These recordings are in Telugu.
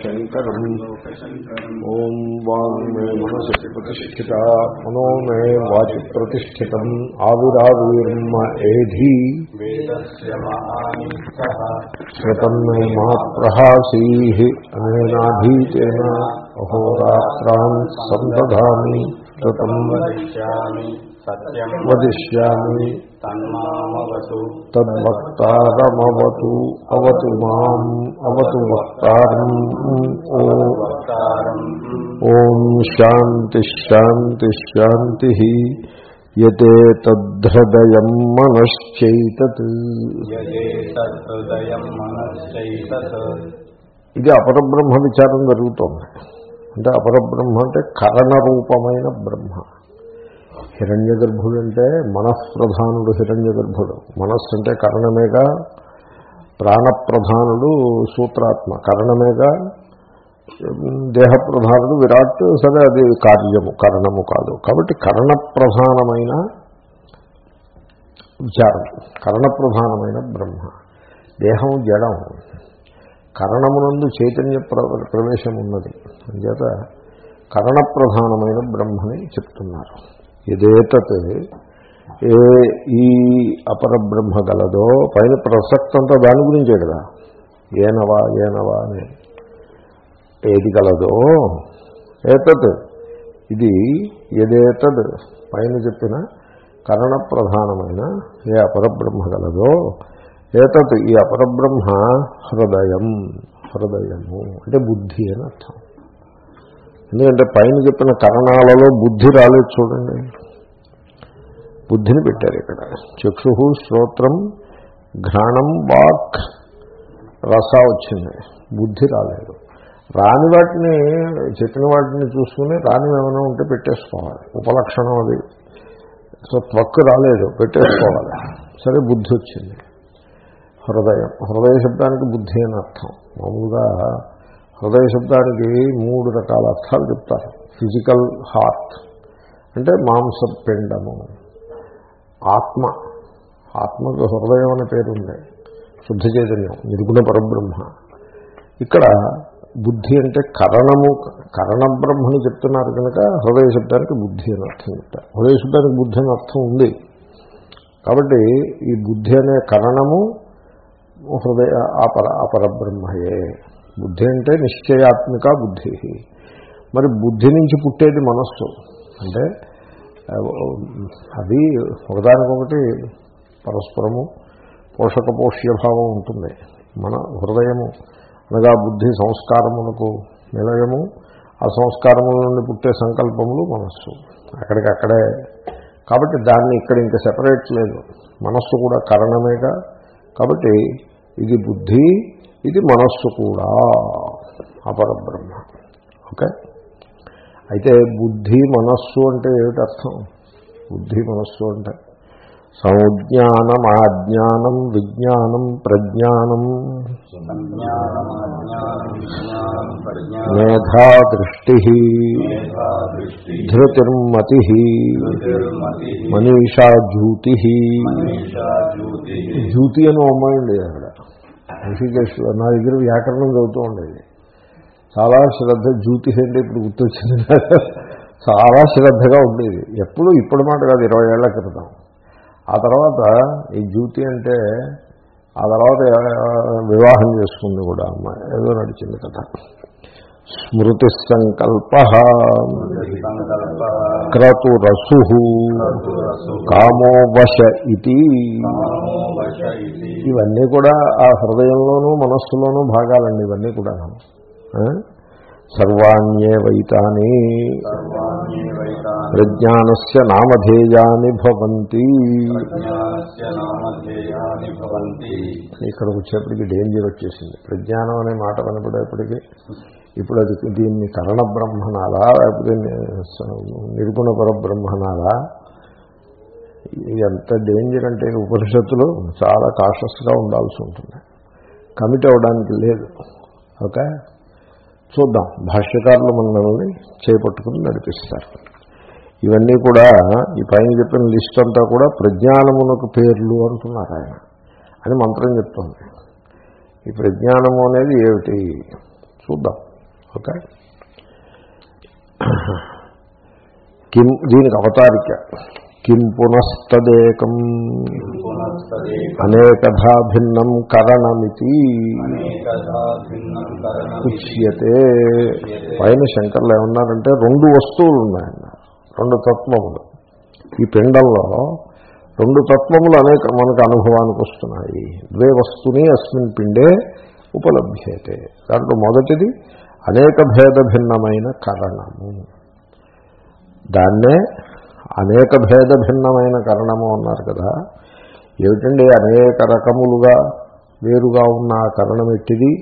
శంకరం ఓం వాంగ్మే మనసి ప్రతిష్ఠిత మనో మే వాచి ప్రతిష్ఠితం ఆవిరావిర్మ ఏధీ శ్రుతం మే మహాప్రహాసీ అనేనాధీతేన అహోరాత్రాన్ సందధామి. శ్రుతం వదిష్యామి. తద్వక్తారమవతు అవతు మాం అవతు వక్తారం. ఓ వక్తారం. ఓం శాంతి శాంతి శాంతి యతే తద్ధృదయం మనశ్చైతత్. ఇది అపరబ్రహ్మ విచారం జరుగుతోంది. అంటే అపరబ్రహ్మ అంటే కరణరూపమైన బ్రహ్మ. హిరణ్య గర్భుడు అంటే మనఃప్రధానుడు హిరణ్య గర్భుడు మనస్సు అంటే కరణమేగా ప్రాణప్రధానుడు సూత్రాత్మ. కరణమేగా దేహప్రధానుడు విరాట్ సరే అది కార్యము కరణము కాదు. కాబట్టి కరణప్రధానమైన విచారం కరణప్రధానమైన బ్రహ్మ. దేహం జడం. కరణమునందు చైతన్య ప్ర- ప్రవేశం ఉన్నది అంచేత కరణప్రధానమైన బ్రహ్మని చెప్తున్నారు. ఇదేతత్ ఏ ఈ అపరబ్రహ్మ గలదో పైన ప్రసక్తి అంతా దాని గురించే కదా. ఏనవా ఏనవా అని. ఏది గలదో ఏతత్. ఇది ఎదేతద్ పైన చెప్పిన కరణ ప్రధానమైన ఏ అపరబ్రహ్మ గలదో ఏతత్. ఈ అపరబ్రహ్మ హృదయం హృదయము. అంటే బుద్ధి అని అర్థం. ఎందుకంటే పైన చెప్పిన కరణాలలో బుద్ధి రాలేదు చూడండి. బుద్ధిని పెట్టారు ఇక్కడ. చక్షు శ్రోత్రం ఘ్రాణం వాక్. రస వచ్చింది. బుద్ధి రాలేదు. రాని వాటిని చెప్పిన వాటిని చూసుకుని రాని ఏమైనా ఉంటే పెట్టేసుకోవాలి. ఉపలక్షణం అది. సో త్వక్కు రాలేదు పెట్టేసుకోవాలి. సరే బుద్ధి వచ్చింది. హృదయం. హృదయ శబ్దానికి బుద్ధి అని అర్థం. మామూలుగా హృదయ శబ్దానికి మూడు రకాల అర్థాలు చెప్తారు. Physical heart. అంటే మాంసపిండము ఆత్మ. ఆత్మకు హృదయం అనే పేరు ఉంది. శుద్ధ చైతన్యం నిర్గుణ పరబ్రహ్మ. ఇక్కడ బుద్ధి అంటే కరణము కరణ బ్రహ్మని చెప్తున్నారు కనుక హృదయ శబ్దానికి బుద్ధి అని అర్థం చెప్తారు. హృదయ శబ్దానికి బుద్ధి అని అర్థం ఉంది. కాబట్టి ఈ బుద్ధి అనే కరణము హృదయ అపర అపరబ్రహ్మయే బుద్ధి అంటే నిశ్చయాత్మిక బుద్ధి. మరి బుద్ధి నుంచి పుట్టేది మనస్సు. అంటే అది ఒకదానికొకటి పరస్పరము పోషక పోష్యభావం ఉంటుంది. మన హృదయము అనగా బుద్ధి సంస్కారమునకు నిలయము ఆ సంస్కారముల నుండి పుట్టే సంకల్పములు మనస్సు. అక్కడికక్కడే. కాబట్టి దాన్ని ఇక్కడ ఇంకా సెపరేట్ లేదు మనస్సు కూడా కారణమేగా. కాబట్టి ఇది బుద్ధి ఇది మనస్సు కూడా అపరబ్రహ్మ. ఓకే? అయితే బుద్ధి మనస్సు అంటే ఏమిటి అర్థం? బుద్ధి మనస్సు అంటే సంజ్ఞానం ఆజ్ఞానం విజ్ఞానం ప్రజ్ఞానం. మేధా దృష్టి ధృతిర్మతి మనీషా జ్యూతి జ్యూతి అని అమ్మాయండి అక్కడ. ఋషికేశ్లో నా దగ్గర వ్యాకరణం చదువుతూ ఉండేది. చాలా శ్రద్ధ జ్యూతి అంటే ఇప్పుడు గుర్తొచ్చింది చాలా శ్రద్ధగా ఉండేది. ఎప్పుడు ఇప్పుడు మాట కాదు ఇరవై ఏళ్ళ క్రితం. ఆ తర్వాత ఈ జ్యూతి అంటే ఆ తర్వాత వివాహం చేసుకుంది కూడా అమ్మాయి ఏదో నడిచింది కథ. స్మృతి సంకల్ప క్రతురసు కామో వశ ఇది ఇది ఇవన్నీ కూడా ఆ హృదయంలోనూ మనస్సులోనూ భాగాలండి ఇవన్నీ కూడా సర్వాణ్యేవైతాని. సర్వాణ్యేవైతాని. ప్రజ్ఞానస్య నామధేయాని భవంతి. ఇక్కడికి వచ్చేప్పటికి డేంజర్ వచ్చేసింది. ప్రజ్ఞానం అనే మాట వినపడేప్పటికీ ఇప్పుడు అది దీన్ని కరణ బ్రహ్మనాలా లేకపోతే నిర్గుణ పరబ్రహ్మనాలా? ఎంత డేంజర్ అంటే ఉపనిషత్తులు చాలా కాషస్గా ఉండాల్సి ఉంటుంది. కమిట్ అవ్వడానికి లేదు. ఓకే? చూద్దాం. భాష్యకారులు మనల్ని చేపట్టుకుని నడిపిస్తారు. ఇవన్నీ కూడా ఈ పైన చెప్పిన లిస్ట్ అంతా కూడా ప్రజ్ఞానమునకు పేర్లు అంటున్నారు ఆయన. అని మంత్రం చెప్తుంది. ఈ ప్రజ్ఞానము అనేది ఏమిటి? చూద్దాం. ఓకే? కిం దీనికి అవతారిక. కిం పునస్తదేకం అనేకథా భిన్నం కరణమితి ఉచ్యతే పైన శంకర్లు ఏమన్నారంటే రెండు వస్తువులు ఉన్నాయన్న రెండు తత్వములు. ఈ పిండంలో రెండు తత్వములు అనేక మనకు అనుభవానికి వస్తున్నాయి. ద్వే వస్తుని అస్మిన్ పిండే ఉపలభ్యతే. దాంట్లో మొదటిది అనేక భేద భిన్నమైన కరణము. దాన్నే అనేక భేద భిన్నమైన కరణము అన్నారు కదా. ఏమిటండి? అనేక రకములుగా వేరుగా ఉన్న ఆ కరణం ఎట్టిది?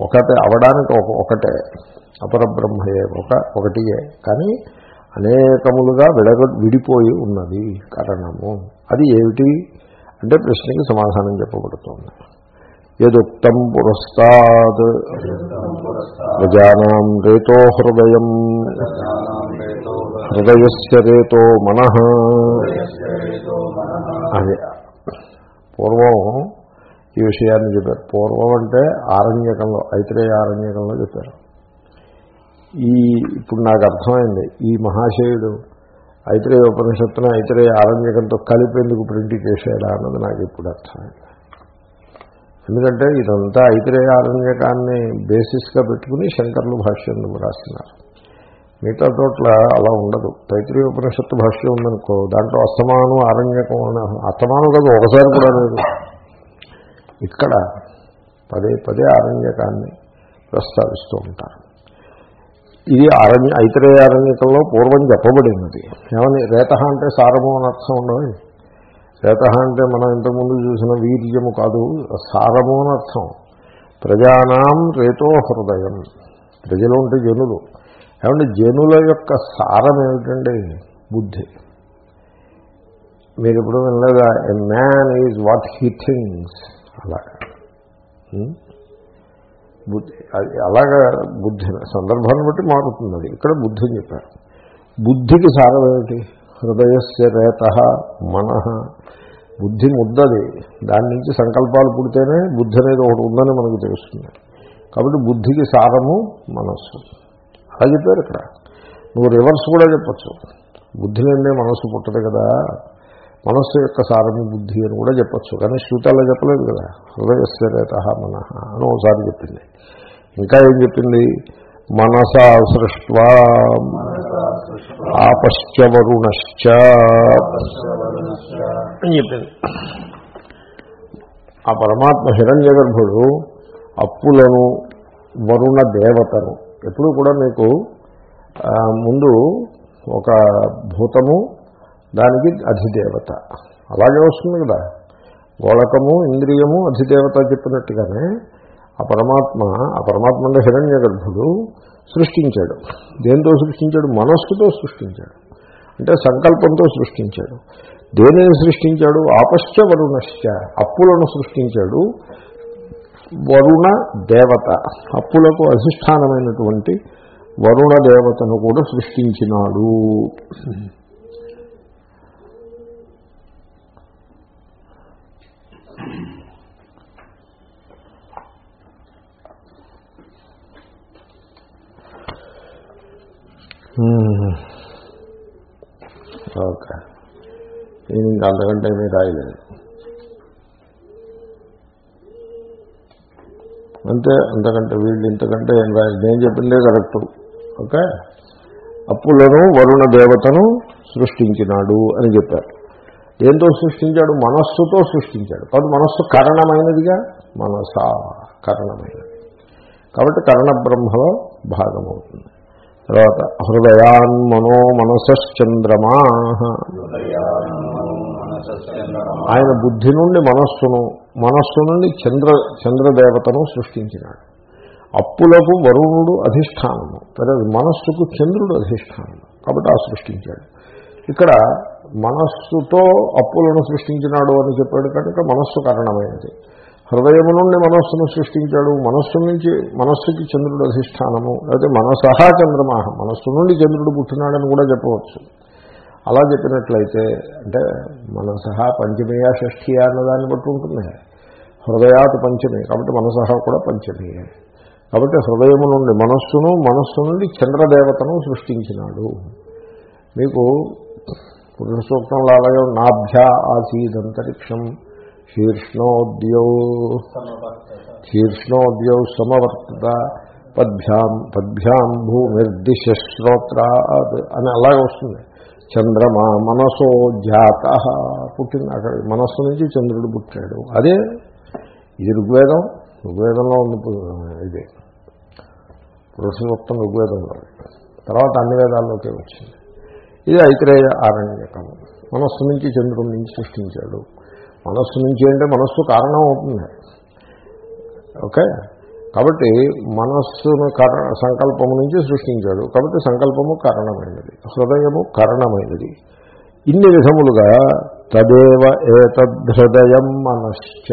ఒకటే అవడానికి ఒక ఒకటే. అపరబ్రహ్మయే ఒక ఒకటియే. కానీ అనేకములుగా విడగ విడిపోయి ఉన్నది కరణము. అది ఏమిటి? అంటే ప్రశ్నకి సమాధానం చెప్పబడుతోంది. యదుక్తం పురస్తాద్ ప్రజానాం రేతో హృదయం. హృదయస్య రేతో మనః. పూర్వం ఈ విషయాన్ని చెప్పారు. పూర్వం అంటే ఆరణ్యకంలో ఐతిరేయ ఆరణ్యకంలో చెప్పారు. ఈ ఇప్పుడు నాకు అర్థమైంది. ఈ మహాశయుడు ఐత్రేయ ఉపనిషత్తున ఐత్రేయ ఆరణ్యకంతో కలిపేందుకు ప్రింట్ చేశాడా అన్నది నాకు ఇప్పుడు అర్థమైంది. ఎందుకంటే ఇదంతా ఐతిరేయ ఆరణ్యకాన్ని బేసిస్గా పెట్టుకుని శంకర్లు భాష్యం రాస్తున్నారు. మిగతా చోట్ల అలా ఉండదు. తైత్రీయ ఉపనిషత్తు భాష్యం ఉందనుకో దాంట్లో అస్తమానం ఆరణ్యకం అని అస్తమానం కాదు ఒకసారి కూడా లేదు. ఇక్కడ పదే పదే ఆరణ్యకాన్ని ప్రస్తావిస్తూ ఉంటారు. ఇది ఆరణ్య ఐతరేయ ఆరణ్యకంలో పూర్వం చెప్పబడినది. ఏమని? రేత అంటే సారము అని అర్థం ఉండవు రేత అంటే మనం ఇంతకుముందు చూసిన వీర్యము కాదు సారము అని అర్థం. ప్రజానాం రేతో హృదయం. ప్రజలు ఉంటే జనులు. ఏమంటే జనుల యొక్క సారం ఏమిటండి? బుద్ధి. మీరు ఇప్పుడు వినలేదా a man is what he things అలాగా బుద్ధి. అది అలాగా బుద్ధి. సందర్భాన్ని బట్టి మారుతుంది అది. ఇక్కడ బుద్ధి అని చెప్పారు. బుద్ధికి సారం ఏమిటి? హృదయస్య రేత మన. బుద్ధి ముద్దది. దాని నుంచి సంకల్పాలు పుడితేనే బుద్ధి అనేది ఒకటి ఉందని మనకు తెలుస్తుంది. కాబట్టి బుద్ధికి సారము మనస్సు. అలా చెప్పారు ఇక్కడ. నువ్వు రివర్స్ కూడా చెప్పచ్చు. బుద్ధి నుండే మనస్సు పుట్టదు కదా. మనస్సు యొక్క సారము బుద్ధి అని కూడా చెప్పచ్చు. కానీ శృతాల్లో చెప్పలేదు కదా. హృదయస్థిరేత మన అని ఒకసారి చెప్పింది. ఇంకా ఏం చెప్పింది? మనసా సృష్వా ఆపశ్చవరుణశ్చ అని చెప్పింది. ఆ పరమాత్మ హిరణ్య గర్భుడు అప్పులను వరుణ దేవతను ఎప్పుడు కూడా మీకు ముందు ఒక భూతము దానికి అధిదేవత. అలాగే వస్తుంది కదా. గోళకము ఇంద్రియము అధిదేవత చెప్పినట్టుగానే ఆ పరమాత్మ ఆ పరమాత్మ అంటే హిరణ్య గర్భుడు సృష్టించాడు. దేంతో సృష్టించాడు? మనస్సుతో సృష్టించాడు. అంటే సంకల్పంతో సృష్టించాడు. దేనిని సృష్టించాడు? ఆపశ్చ వరుణశ్చ అప్పులను సృష్టించాడు. వరుణ దేవత. అప్పులకు అధిష్టానమైనటువంటి వరుణ దేవతను కూడా సృష్టించినాడు. ఓకే. నేను ఇంకా అంతకంటే మీరు రాయలేదు. అంతే అంతకంటే వీళ్ళు ఇంతకంటే ఏం నేను చెప్పిందే కరెక్టు. ఓకే? అప్పులను వరుణ దేవతను సృష్టించినాడు అని చెప్పారు. దేంతో సృష్టించాడు? మనస్సుతో సృష్టించాడు. కాబట్టి మనస్సు కరణమైనదిగా మనస కరణమైనది. కాబట్టి కరణ బ్రహ్మలో భాగమవుతుంది. తర్వాత హృదయాన్ మనో మనసశ్చంద్రమా? ఆయన బుద్ధి నుండి మనస్సును మనస్సు నుండి చంద్ర చంద్రదేవతను సృష్టించినాడు. అప్పులకు వరుణుడు అధిష్టానము. తర్వాత మనస్సుకు చంద్రుడు అధిష్టానము. కాబట్టి ఆ సృష్టించాడు. ఇక్కడ మనస్సుతో అప్పులను సృష్టించినాడు అని చెప్పాడు కనుక మనస్సు కారణమైనది హృదయము నుండి మనస్సును సృష్టించాడు. మనస్సు నుంచి మనస్సుకి చంద్రుడు అధిష్టానము. లేకపోతే మనసహా చంద్రమాహ మనస్సు నుండి చంద్రుడు పుట్టినాడని కూడా చెప్పవచ్చు. అలా చెప్పినట్లయితే అంటే మనసహ పంచమీయ షష్ఠియ అన్నదాన్ని బట్టి ఉంటుంది. హృదయాత్ పంచమి కాబట్టి మనసహ కూడా పంచమీయే కాబట్టి హృదయము నుండి మనస్సును మనస్సు నుండి చంద్రదేవతను సృష్టించినాడు. మీకు పురుష సూక్తంలో అలాగే నాభ్య ఆసీదంతరిక్షం శీర్ష్ణోద్యౌ శీర్ష్ణోద్యౌ సమవర్తత పద్భ్యాం పద్భ్యాం భూమిర్దిశ శ్రోత్రాత్ అని అలాగే వస్తుంది. చంద్రమా మనసో జాత పుట్టింది అక్కడ. మనస్సు నుంచి చంద్రుడు పుట్టాడు. అదే ఇది ఋగ్వేదం. ఋగ్వేదంలో ఉంది ఇది. పురుష ఋగ్వేదంలో. తర్వాత అన్ని వేదాల్లోకి వచ్చింది. ఇది ఐతిరేయ ఆరణ్యకం. మనస్సు నుంచి చంద్రుడి నుంచి సృష్టించాడు. మనస్సు నుంచి అంటే మనస్సు కారణం అవుతుంది. ఓకే? కాబట్టి మనస్సును కారణ సంకల్పము నుంచి సృష్టించాడు. కాబట్టి సంకల్పము కారణమైనది. హృదయము కారణమైనది. ఇన్ని విధములుగా తదేవ ఏతద్హృదయం మనశ్చ.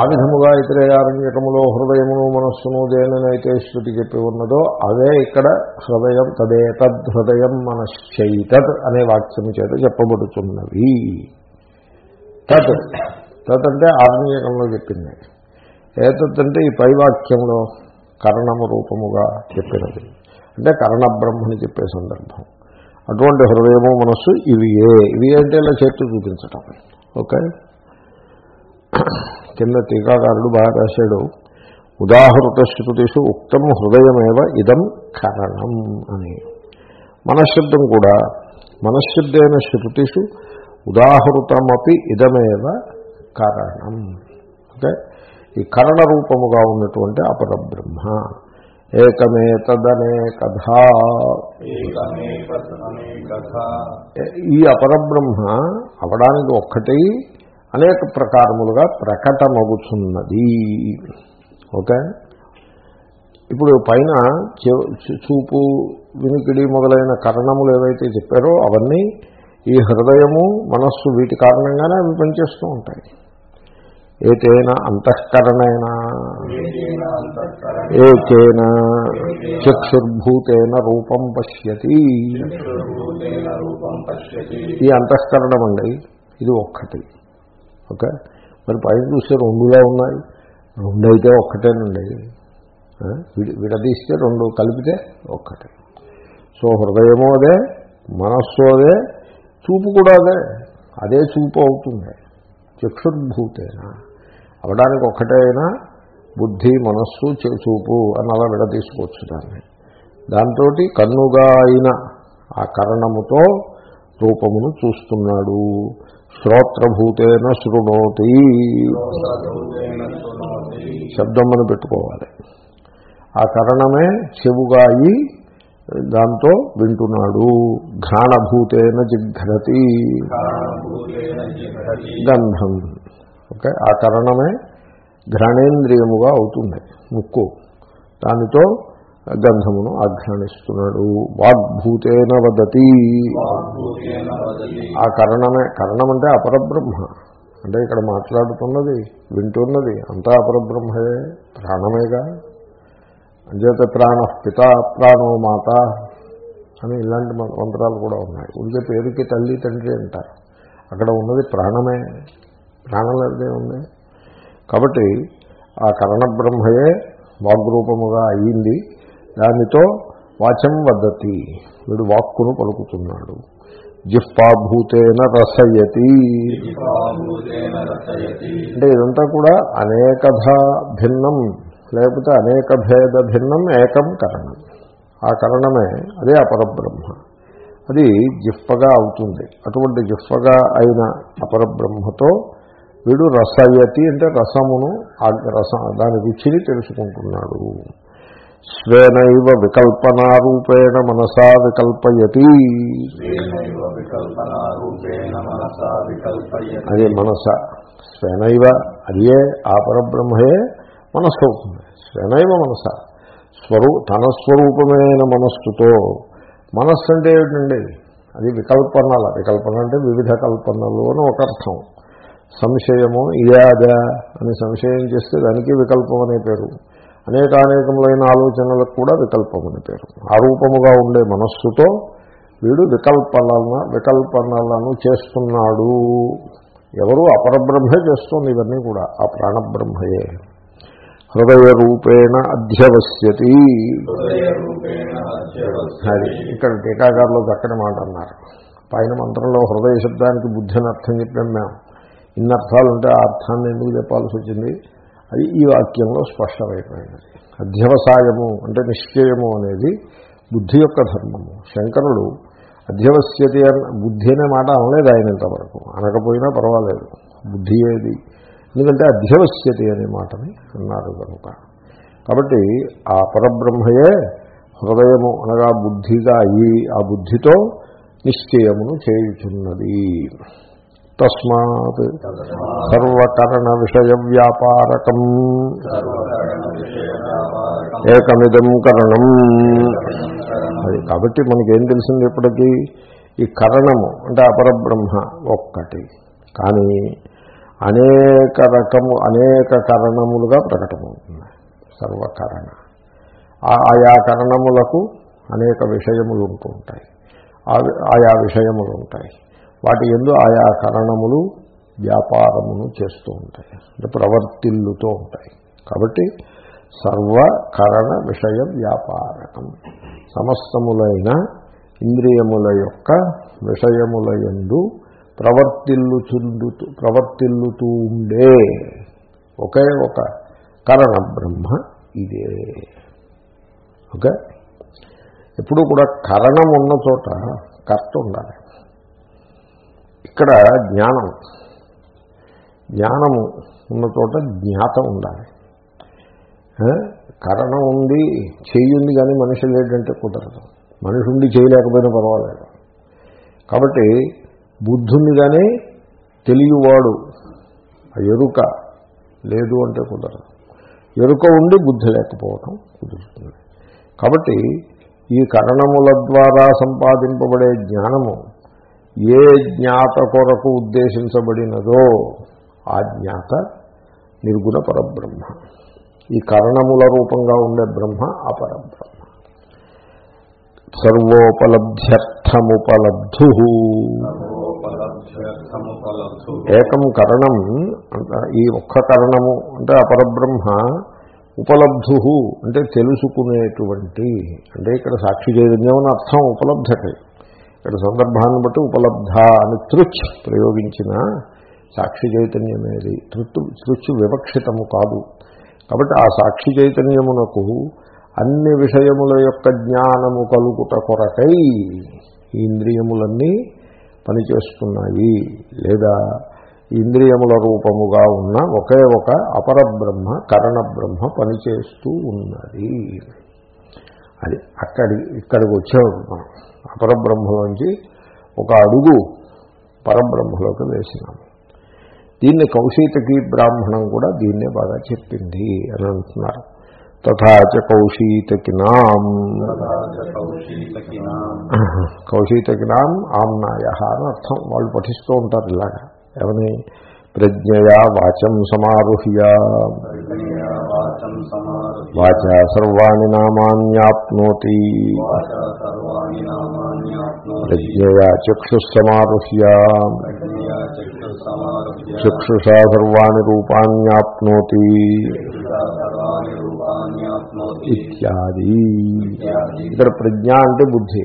ఆ విధముగా ఇతరేయారణ్యకములో హృదయమును మనస్సును దేనినైతే శృతి చెప్పి ఉన్నదో అదే ఇక్కడ హృదయం తదేతద్హృదయం మనశ్చైతత్ అనే వాక్యము చేత చెప్పబడుతున్నవి. తత్ తదంటే అంటే చెప్పింది. ఏతత్ ఈ పైవాక్యంలో కరణము రూపముగా చెప్పినది. అంటే కరణ బ్రహ్మని చెప్పే సందర్భం. అటువంటి హృదయము మనస్సు ఇవి ఏ? ఇవి అంటే ఇలా చేతి చూపించటం. ఓకే? కింద టీకాకారుడు బాగా రాశాడు. ఉదాహృత శృతిషు ఉక్తం హృదయమేవ ఇదం కరణం అని. మనశ్శబ్దం కూడా మనశ్శబ్దైన శృతిషు ఉదాహృతమపి ఇదమేవ కారణం. ఓకే ఈ కరణ రూపముగా ఉన్నటువంటి అపరబ్రహ్మ. ఏకమే తదనే కథా. ఈ అపరబ్రహ్మ అవడానికి ఒక్కటి అనేక ప్రకారములుగా ప్రకటమగుచున్నది ఓకే? ఇప్పుడు పైన చూపు వినికిడి మొదలైన కరణములు ఏవైతే చెప్పారో అవన్నీ ఈ హృదయము మనస్సు వీటి కారణంగానే అవి పనిచేస్తూ ఉంటాయి. ఏతేన అంతఃకరణేన ఏకేన చక్షుర్భూతేన రూపం పశ్యతి. ఈ అంతఃకరణం అండి ఇది ఒక్కటి. ఓకే? మరి పైన చూస్తే రెండులా ఉన్నాయి. రెండు అయితే ఒక్కటేనండి విడి విడదీస్తే రెండు కలిపితే ఒక్కటే. సో హృదయము అదే మనస్సు అదే చూపు కూడా అదే. అదే చూపు అవుతుంది. చక్షుర్భూతేనా. అవడానికి ఒక్కటే అయినా బుద్ధి మనస్సు చూపు అని అలా విడదీసుకోవచ్చు దాన్ని. దాంతో కన్నుగా అయిన ఆ కరణముతో రూపమును చూస్తున్నాడు. శ్రోత్రభూతేన శృణోతి. శబ్దం అని పెట్టుకోవాలి. ఆ కరణమే చెవుగా అయి దాంతో వింటున్నాడు. ఘ్రాణభూతేన జిఘ్రతి గంధం. ఓకే? ఆ కరణమే ఘ్రాణేంద్రియముగా అవుతుంది ముక్కు. దానితో గంధమును ఆఘ్రాణిస్తున్నాడు. వాగ్భూతేన వదతి. ఆ కరణమే కరణం అంటే అపరబ్రహ్మ. అంటే ఇక్కడ మాట్లాడుతున్నది వింటున్నది అంతా అపరబ్రహ్మయే ప్రాణమేగా? అంచేత ప్రాణ పిత ప్రాణో మాత అని ఇలాంటి మంత్రాలు కూడా ఉన్నాయి. ఉండే పేరుకి తల్లి తండ్రి అంటారు. అక్కడ ఉన్నది ప్రాణమే. ప్రాణం ఉంది. కాబట్టి ఆ కరణబ్రహ్మయే వాగ్రూపముగా అయ్యింది దానితో వాచం వద్దతి వీడు వాక్కును పలుకుతున్నాడు. జిహ్వాభూతేన రసయతి. అంటే ఇదంతా కూడా అనేకధ భిన్నం లేకపోతే అనేక భేద భిన్నం ఏకం కరణం. ఆ కరణమే అదే అపరబ్రహ్మ అది జిహ్వగా అవుతుంది. అటువంటి జిహ్వగా అయిన అపరబ్రహ్మతో వీడు రసయతి అంటే రసమును ఆ రస దాని రుచిని తెలుసుకుంటున్నాడు. స్వేనైవ వికల్పనారూపేణ మనసా వికల్పయతి. అదే మనస. స్వేనైవ అదే ఆ పరబ్రహ్మయే మనస్సు అవుతుంది. స్వేనైవ మనస. స్వరూ తన స్వరూపమైన మనస్సుతో. మనస్సు అంటే ఏమిటండి? అది వికల్పనల. వికల్పన అంటే వివిధ కల్పనలు అని ఒక అర్థం. సంశయము ఇయాదా అని సంశయం చేస్తే దానికి వికల్పం అనే పేరు. అనేకానేకములైన ఆలోచనలకు కూడా వికల్పం అని పేరు. ఆరూపముగా ఉండే మనస్సుతో వీడు వికల్పన వికల్పనలను చేస్తున్నాడు. ఎవరు అపరబ్రహ్మే చేస్తోంది ఇవన్నీ కూడా ఆ ప్రాణబ్రహ్మయే. హృదయ రూపేణ అధ్యవస్యతి అధ్యవస్యతి. అది ఇక్కడ టీకాగారులో చక్కని మాట అన్నారు. పైన మంత్రంలో హృదయ శబ్దానికి బుద్ధి అని అర్థం చెప్పాం మేము. ఇన్ని అర్థాలు ఉంటే ఆ అర్థాన్ని ఎందుకు చెప్పాల్సి వచ్చింది? అది ఈ వాక్యంలో స్పష్టమైపోయినది అధ్యవసాయము అంటే నిశ్చయము అనేది బుద్ధి యొక్క ధర్మము. శంకరుడు అధ్యవస్యతి అని బుద్ధి అనే మాట అనలేదు ఆయన ఇంతవరకు. అనకపోయినా పర్వాలేదు. బుద్ధి ఏది? ఎందుకంటే అధ్యవస్యతి అనే మాటని అన్నారు కనుక. కాబట్టి ఆ పరబ్రహ్మయే హృదయము అనగా బుద్ధిగా అయ్యి ఆ బుద్ధితో నిశ్చయమును చేయుచున్నది. తస్మాత్. సర్వకరణ విషయ వ్యాపారకం ఏకమిదం కరణం. అది కాబట్టి మనకేం తెలిసింది ఇప్పటికీ? ఈ కరణము అంటే అపరబ్రహ్మ ఒక్కటి. కానీ అనేక రకము అనేక కరణములుగా ప్రకటమవుతుంది సర్వకరణ. ఆయా కరణములకు అనేక విషయములు ఉంటూ ఉంటాయి. ఆయా విషయములు ఉంటాయి. వాటి ఎందు ఆయా కరణములు వ్యాపారమును చేస్తూ ఉంటాయి. అంటే ప్రవర్తిల్లుతూ ఉంటాయి. కాబట్టి సర్వకరణ విషయ వ్యాపారకం. సమస్తములైన ఇంద్రియముల యొక్క విషయముల యందు ప్రవర్తిల్లుచుండుతూ ప్రవర్తిల్లుతూ ఉండే ఒకే ఒక కరణ బ్రహ్మ ఇదే. ఓకే? ఎప్పుడు కూడా కరణం ఉన్న చోట కర్త ఉండాలి. ఇక్కడ జ్ఞానం. జ్ఞానము ఉన్న చోట జ్ఞాత ఉండాలి. కరణం ఉంది చేయి ఉంది కానీ మనిషి లేడంటే కుదరదు. మనిషి ఉండి చేయలేకపోయినా పర్వాలేదు. కాబట్టి బుద్ధుని కానీ తెలియవాడు ఆ ఎరుక లేదు అంటే కుదరదు. ఎరుక ఉండి బుద్ధి లేకపోవటం కుదురుతుంది. కాబట్టి ఈ కరణముల ద్వారా సంపాదింపబడే జ్ఞానము ఏ జ్ఞాత కొరకు ఉద్దేశించబడినదో ఆ జ్ఞాత నిర్గుణ పరబ్రహ్మ. ఈ కరణముల రూపంగా ఉండే బ్రహ్మ అపరబ్రహ్మ సర్వోపలభ్యర్థముపలబ్ధు ఏకం కరణం అంట ఈ ఒక్క కరణము అంటే అపరబ్రహ్మ ఉపలబ్ధు అంటే తెలుసుకునేటువంటి అంటే ఇక్కడ సాక్షి చైతన్యం అని అర్థం ఉపలబ్ధకి ఇక్కడ సందర్భాన్ని బట్టి ఉపలబ్ధ అని తృచ్ ప్రయోగించిన సాక్షి చైతన్యమేది. తృత్ తృచ్చు వివక్షితము కాదు. కాబట్టి ఆ సాక్షి చైతన్యమునకు అన్ని విషయముల యొక్క జ్ఞానము కలుగుట కొరకై ఈ ఇంద్రియములన్నీ పనిచేస్తున్నాయి. లేదా ఇంద్రియముల రూపముగా ఉన్న ఒకే ఒక అపరబ్రహ్మ కరణబ్రహ్మ పనిచేస్తూ ఉన్నది. అది అక్కడి ఇక్కడికి వచ్చేవాడు మనం. అపరబ్రహ్మలోంచి ఒక అడుగు పరబ్రహ్మలోకి వేసినాము దీన్ని కౌశీతకి బ్రాహ్మణం కూడా దీన్నే బాగా చెప్పింది అని అంటున్నారు. తథాచ కౌశీతకినాం కౌశీతకినాం ఆమ్నాయ అని అర్థం. వాళ్ళు పఠిస్తూ ఉంటారు ఇలాగా. ఏమని ప్రజ్ఞయా వాచం సమారుహ్య. ప్రజ్ఞయా వాచం సమారుహ్య వాచ సర్వాణి నామాన్యాప్నోతి. ప్రజ్ఞయా చక్షుస్సమారుహ్య. చక్షుషా సర్వాణి ఇత్యాది. ఇత్యాది. ఇక్కడ ప్రజ్ఞ అంటే బుద్ధి.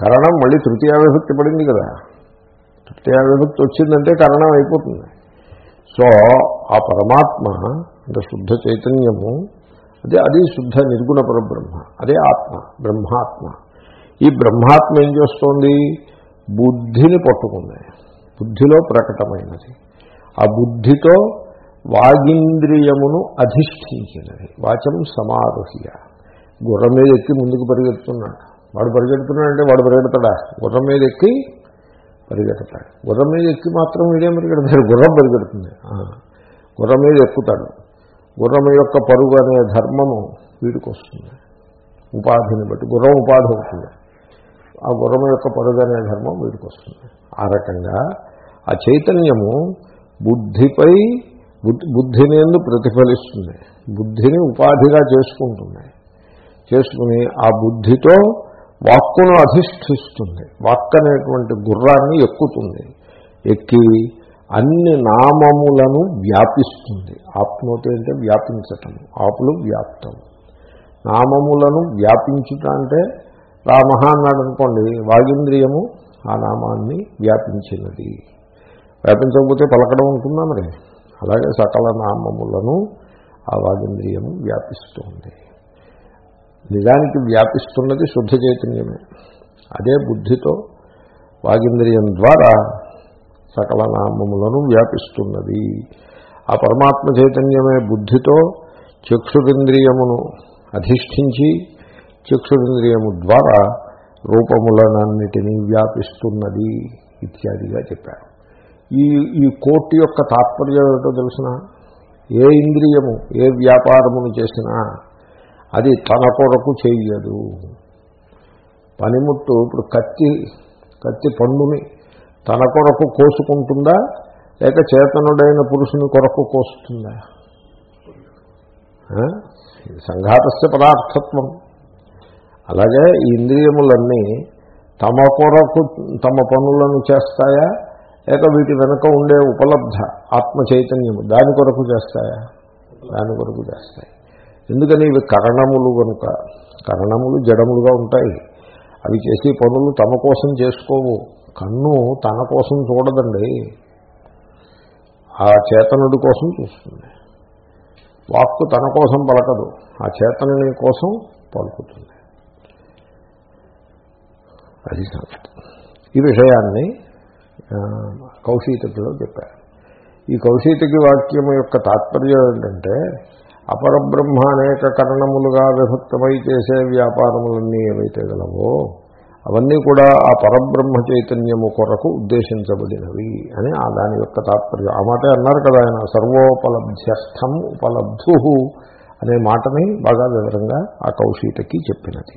కరణం మళ్ళీ తృతీయ విభక్తి పడింది కదా. తృతీయ విభక్తి వచ్చిందంటే కరణం అయిపోతుంది. సో ఆ పరమాత్మ అంటే శుద్ధ చైతన్యము అదే అది శుద్ధ నిర్గుణ పరబ్రహ్మ అదే ఆత్మ బ్రహ్మాత్మ. ఈ బ్రహ్మాత్మ ఏం చేస్తోంది? బుద్ధిని పట్టుకుంది. బుద్ధిలో ప్రకటమైనది. ఆ బుద్ధితో వాగింద్రియమును అధిష్ఠించినది. వాచం సమారుహ్య. గుర్రం మీద ఎక్కి ముందుకు పరిగెడుతున్నాడు. వాడు పరిగెడుతున్నాడంటే వాడు పరిగెడతాడా? గుర్రం మీద ఎక్కి పరిగెడతాడు. గుర్రం మీద ఎక్కి మాత్రం వీడే పరిగెడతాడు? గుర్రం పరిగెడుతుంది. గుర్రం మీద ఎక్కుతాడు. గుర్రం యొక్క పరుగు అనే ధర్మము వీడికి వస్తుంది ఉపాధిని బట్టి గుర్రం ఉపాధి అవుతుంది. ఆ గుర్రం యొక్క పరుగు అనే ధర్మం వీడికి వస్తుంది ఆ రకంగా ఆ చైతన్యము బుద్ధిపై బుద్ధి ఎందు ప్రతిఫలిస్తుంది. బుద్ధిని ఉపాధిగా చేసుకుంటుంది. చేసుకుని ఆ బుద్ధితో వాక్కును అధిష్ఠిస్తుంది. వాక్ అనేటువంటి గుర్రాన్ని ఎక్కుతుంది. ఎక్కి అన్ని నామములను వ్యాపిస్తుంది. ఆప్నోతి అంటే వ్యాపించటం ఆపులు వ్యాప్తం నామములను వ్యాపించుట అంటే రామ అన్నాడు అనుకోండి వాగింద్రియము ఆ నామాన్ని వ్యాపించినది. వ్యాపించకపోతే పలకడం ఉంటుందా మరి? అలాగే సకల నామములను ఆ వాగింద్రియము వ్యాపిస్తుంది. నిజానికి వ్యాపిస్తున్నది శుద్ధ చైతన్యమే. అదే బుద్ధితో వాగింద్రియం ద్వారా సకల నామములను వ్యాపిస్తున్నది. ఆ పరమాత్మ చైతన్యమే బుద్ధితో చక్షురింద్రియమును అధిష్ఠించి చక్షురింద్రియము ద్వారా రూపములనన్నిటినీ వ్యాపిస్తున్నది ఇత్యాదిగా చెప్పారు. ఈ ఈ కోర్టు యొక్క తాత్పర్యం ఏమిటో తెలిసిన? ఏ ఇంద్రియము ఏ వ్యాపారమును చేసినా అది తన కొరకు చెయ్యదు పనిముట్టు ఇప్పుడు కత్తి కత్తి పన్నుని తన కొరకు కోసుకుంటుందా? లేక చేతనుడైన పురుషుని కొరకు కోస్తుందా? సంఘాతస్య పదార్థత్వం. అలాగే ఈ ఇంద్రియములన్నీ తమ కొరకు తమ పనులను చేస్తాయా? లేక వీటి వెనుక ఉండే ఉపలబ్ధ ఆత్మ చైతన్యము దాని కొరకు చేస్తాయా? దాని కొరకు చేస్తాయి. ఎందుకని ఇవి కరణములు కనుక కరణములు జడములుగా ఉంటాయి. అవి చేసే పనులు తమ కోసం చేసుకోవు. కన్ను తన కోసం చూడదండి. ఆ చేతనుడి కోసం చూస్తుంది. వాక్కు తన కోసం పలకదు. ఆ చేతనుని కోసం పలుకుతుంది. అది సంగతి. ఈ విషయాన్ని ఆ, కౌశీతకిలో చెప్పారు. ఈ కౌశీతకి వాక్యం యొక్క తాత్పర్యం ఏంటంటే అపరబ్రహ్మ అనేక కరణములుగా విభక్తమై చేసే వ్యాపారములన్నీ ఏవైతే గలవో అవన్నీ కూడా ఆ పరబ్రహ్మ చైతన్యము కొరకు ఉద్దేశించబడినవి అని ఆ దాని యొక్క తాత్పర్యం. ఆ మాట అన్నారు కదా ఆయన సర్వోపలభ్యస్థం ఉపలబ్ధు అనే మాటని బాగా వివరంగా ఆ కౌశీతకి చెప్పినది.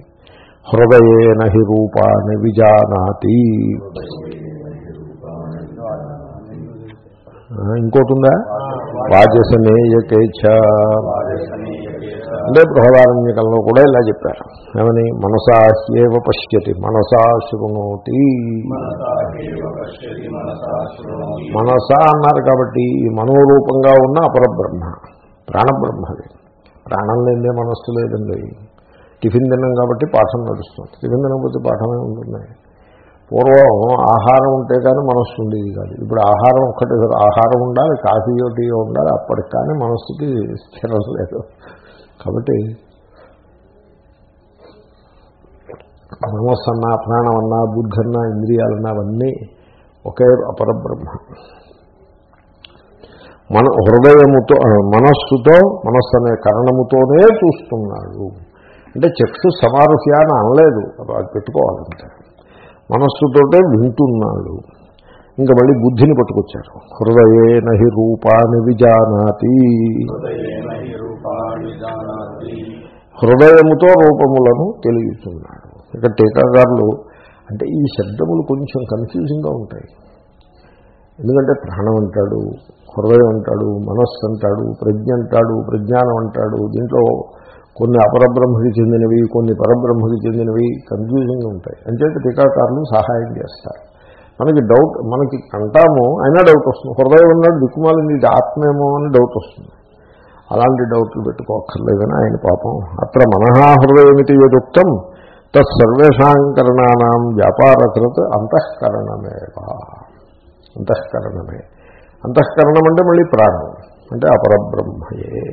హృదయేన హి రూపాన్ని విజానాతి. ఇంకోటి ఉందా? వాజసనేయకేచ అంటే బృహదారణ్యకంలో కూడా ఇలా చెప్పారు. ఏమని? మనసాహ్యేవ పశ్యతి. మనసా శృణోతి. మనసా అన్నారు కాబట్టి ఈ మనోరూపంగా ఉన్న అపరబ్రహ్మ ప్రాణబ్రహ్మది ప్రాణం లేదే మనస్సు లేదండి. టిఫిన్ తిన్నాం కాబట్టి పాఠం నడుస్తుంది. టిఫిన్ తినకపోతే పాఠమే ఉంటుంది. పూర్వం ఆహారం ఉంటే కానీ మనస్సు ఉండేది కాదు. ఇప్పుడు ఆహారం ఒక్కటే ఆహారం ఉండాలి కాఫీ టీయో ఉండాలి అప్పటికి కానీ మనస్సుకి స్థిరం లేదు. కాబట్టి మనస్సు అన్నా ప్రాణం అన్నా ఇంద్రియాలన్నా అవన్నీ ఒకే అపరబ్రహ్మ. మన హృదయముతో మనస్సుతో మనస్సు అనే కరణముతోనే చూస్తున్నాడు. అంటే చక్షు సమారుహ్య అని అనలేదు అది పెట్టుకోవాలంటే. మనస్సుతోటే వింటున్నాడు. ఇంకా మళ్ళీ బుద్ధిని పట్టుకొచ్చారు హృదయే నహి రూపాన్ని విజానాతి. హృదయముతో రూపములను తెలియచున్నాడు ఇక టీకాకారులు అంటే ఈ శబ్దములు కొంచెం కన్ఫ్యూజింగ్గా ఉంటాయి. ఎందుకంటే ప్రాణం అంటాడు హృదయం అంటాడు మనస్సు అంటాడు ప్రజ్ఞ అంటాడు ప్రజ్ఞానం అంటాడు. దీంట్లో కొన్ని అపరబ్రహ్మకి చెందినవి కొన్ని పరబ్రహ్మకి చెందినవి కన్ఫ్యూజింగ్ ఉంటాయి. అంచేత టీకాకారులు సహాయం చేస్తారు. మనకి డౌట్ మనకి అంటాము అయినా డౌట్ వస్తుంది. హృదయం ఉన్నాడు దిక్కుమాలింది ఇది ఆత్మేమో అని డౌట్ వస్తుంది. అలాంటి డౌట్లు పెట్టుకోక్కర్లేదని ఆయన పాపం. అత్ర మనహా హృదయమితి యదుక్తం తత్సర్వేషాంకరణానాం వ్యాపారకృత్ అంతఃకరణమేవా. అంతఃకరణమే. అంతఃకరణం అంటే మళ్ళీ ప్రాణం అంటే అపరబ్రహ్మయే.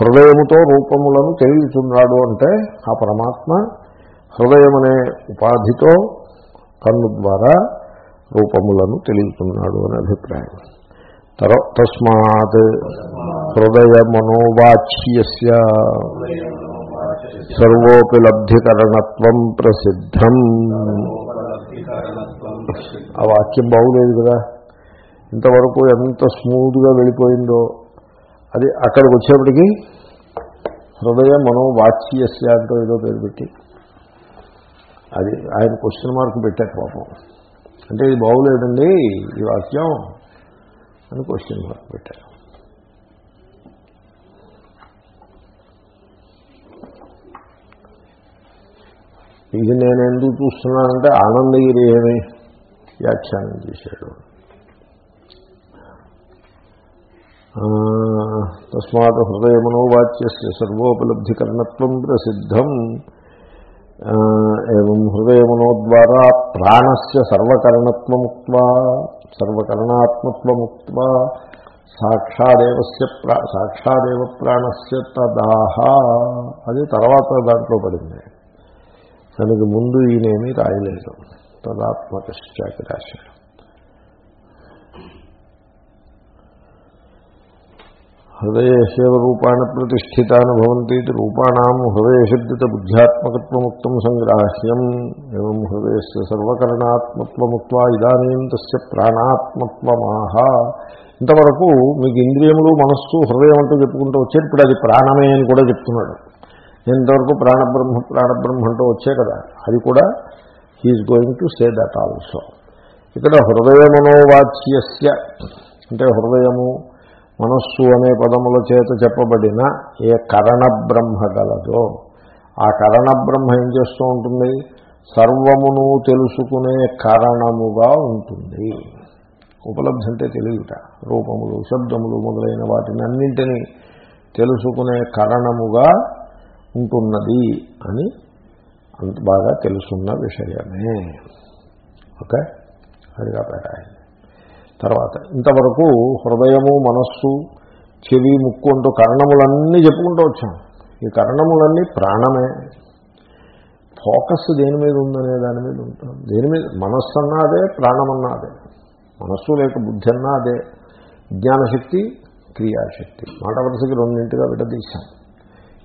హృదయముతో రూపములను తెలియచున్నాడు అంటే ఆ పరమాత్మ హృదయం అనే ఉపాధితో కన్ను ద్వారా రూపములను తెలియచున్నాడు అనే అభిప్రాయం. తస్మాత్ హృదయ మనోవాచ్యస్య సర్వోపి లబ్ధికరణత్వం ప్రసిద్ధం. ఆ వాక్యం బాగులేదు కదా? ఇంతవరకు ఎంత స్మూత్గా వెళ్ళిపోయిందో. అది అక్కడికి వచ్చేప్పటికి హృదయ మనోవాచ్యస్య అంటూ ఏదో పేరు పెట్టి. అది ఆయన క్వశ్చన్ మార్క్ పెట్టారు పాపం. అంటే ఇది బాగులేదండి ఈ వాక్యం. అని క్వశ్చన్ మార్క్ పెట్టారు. ఇది నేను ఎందుకు చూస్తున్నానంటే ఆనందగిరి ఏమి వ్యాఖ్యానం చేశాడు. తస్మాత్ హృదయమనోవాచ్య సర్వోపలబ్ధికరణత్వం ప్రసిద్ధం. ఏం హృదయమనోద్వారా ప్రాణస్య సర్వకరణత్వముక్వా సర్వకరణాత్మత్వముక్వా సాక్షాదేవస్య ప్రా సాక్షాదేవ ప్రాణస్య తదాహ. అది తర్వాత దాంట్లో పడింది. దానికి ముందు ఈయనేమీ రాయలేదు. తదాత్మకశ్చాకి రాశాడు హృదయశేవ రూపాన్ని ప్రతిష్ఠితాన్ని భవంతి ఇది రూపాణం హృదయశబ్దిత బుద్ధ్యాత్మకత్వముక్తం సంగ్రాహ్యం ఏం హృదయస్ సర్వకరణాత్మత్వముక్వా ఇదానీం తస్య ప్రాణాత్మత్వమాహ. ఇంతవరకు మీకు ఇంద్రియములు మనస్సు హృదయం అంటూ చెప్పుకుంటూ వచ్చారు ఇప్పుడు అది ప్రాణమే అని కూడా చెప్తున్నాడు. ఇంతవరకు ప్రాణబ్రహ్మ ప్రాణబ్రహ్మ అంటూ వచ్చే కదా అది కూడా he is going to say that also ఇక్కడ హృదయమనోవాచ్యస్య అంటే హృదయము మనస్సు అనే పదముల చేత చెప్పబడిన ఏ కరణ బ్రహ్మ గలదో. ఆ కరణ బ్రహ్మ ఏం చేస్తూ ఉంటుంది? సర్వమును తెలుసుకునే కారణముగా ఉంటుంది. ఉపలబ్ధి అంటే తెలియట. రూపములు శబ్దములు మొదలైన వాటిని అన్నింటినీ తెలుసుకునే కారణముగా ఉంటున్నది అని అంత బాగా తెలుసున్న విషయమే. ఓకే? అది కాబట్టి తర్వాత. ఇంతవరకు హృదయము మనస్సు చెవి ముక్కు అంటూ కరణములన్నీ చెప్పుకుంటూ వచ్చాం. ఈ కరణములన్నీ ప్రాణమే. ఫోకస్ దేని మీద ఉందనే దాని మీద ఉంటాం. దేని మీద? మనస్సు అన్నా అదే ప్రాణమన్నా అదే. మనస్సు లేక బుద్ధి అన్నా అదే. జ్ఞానశక్తి క్రియాశక్తి. మాట వరుసకి రెండింటిగా విడదీశాం.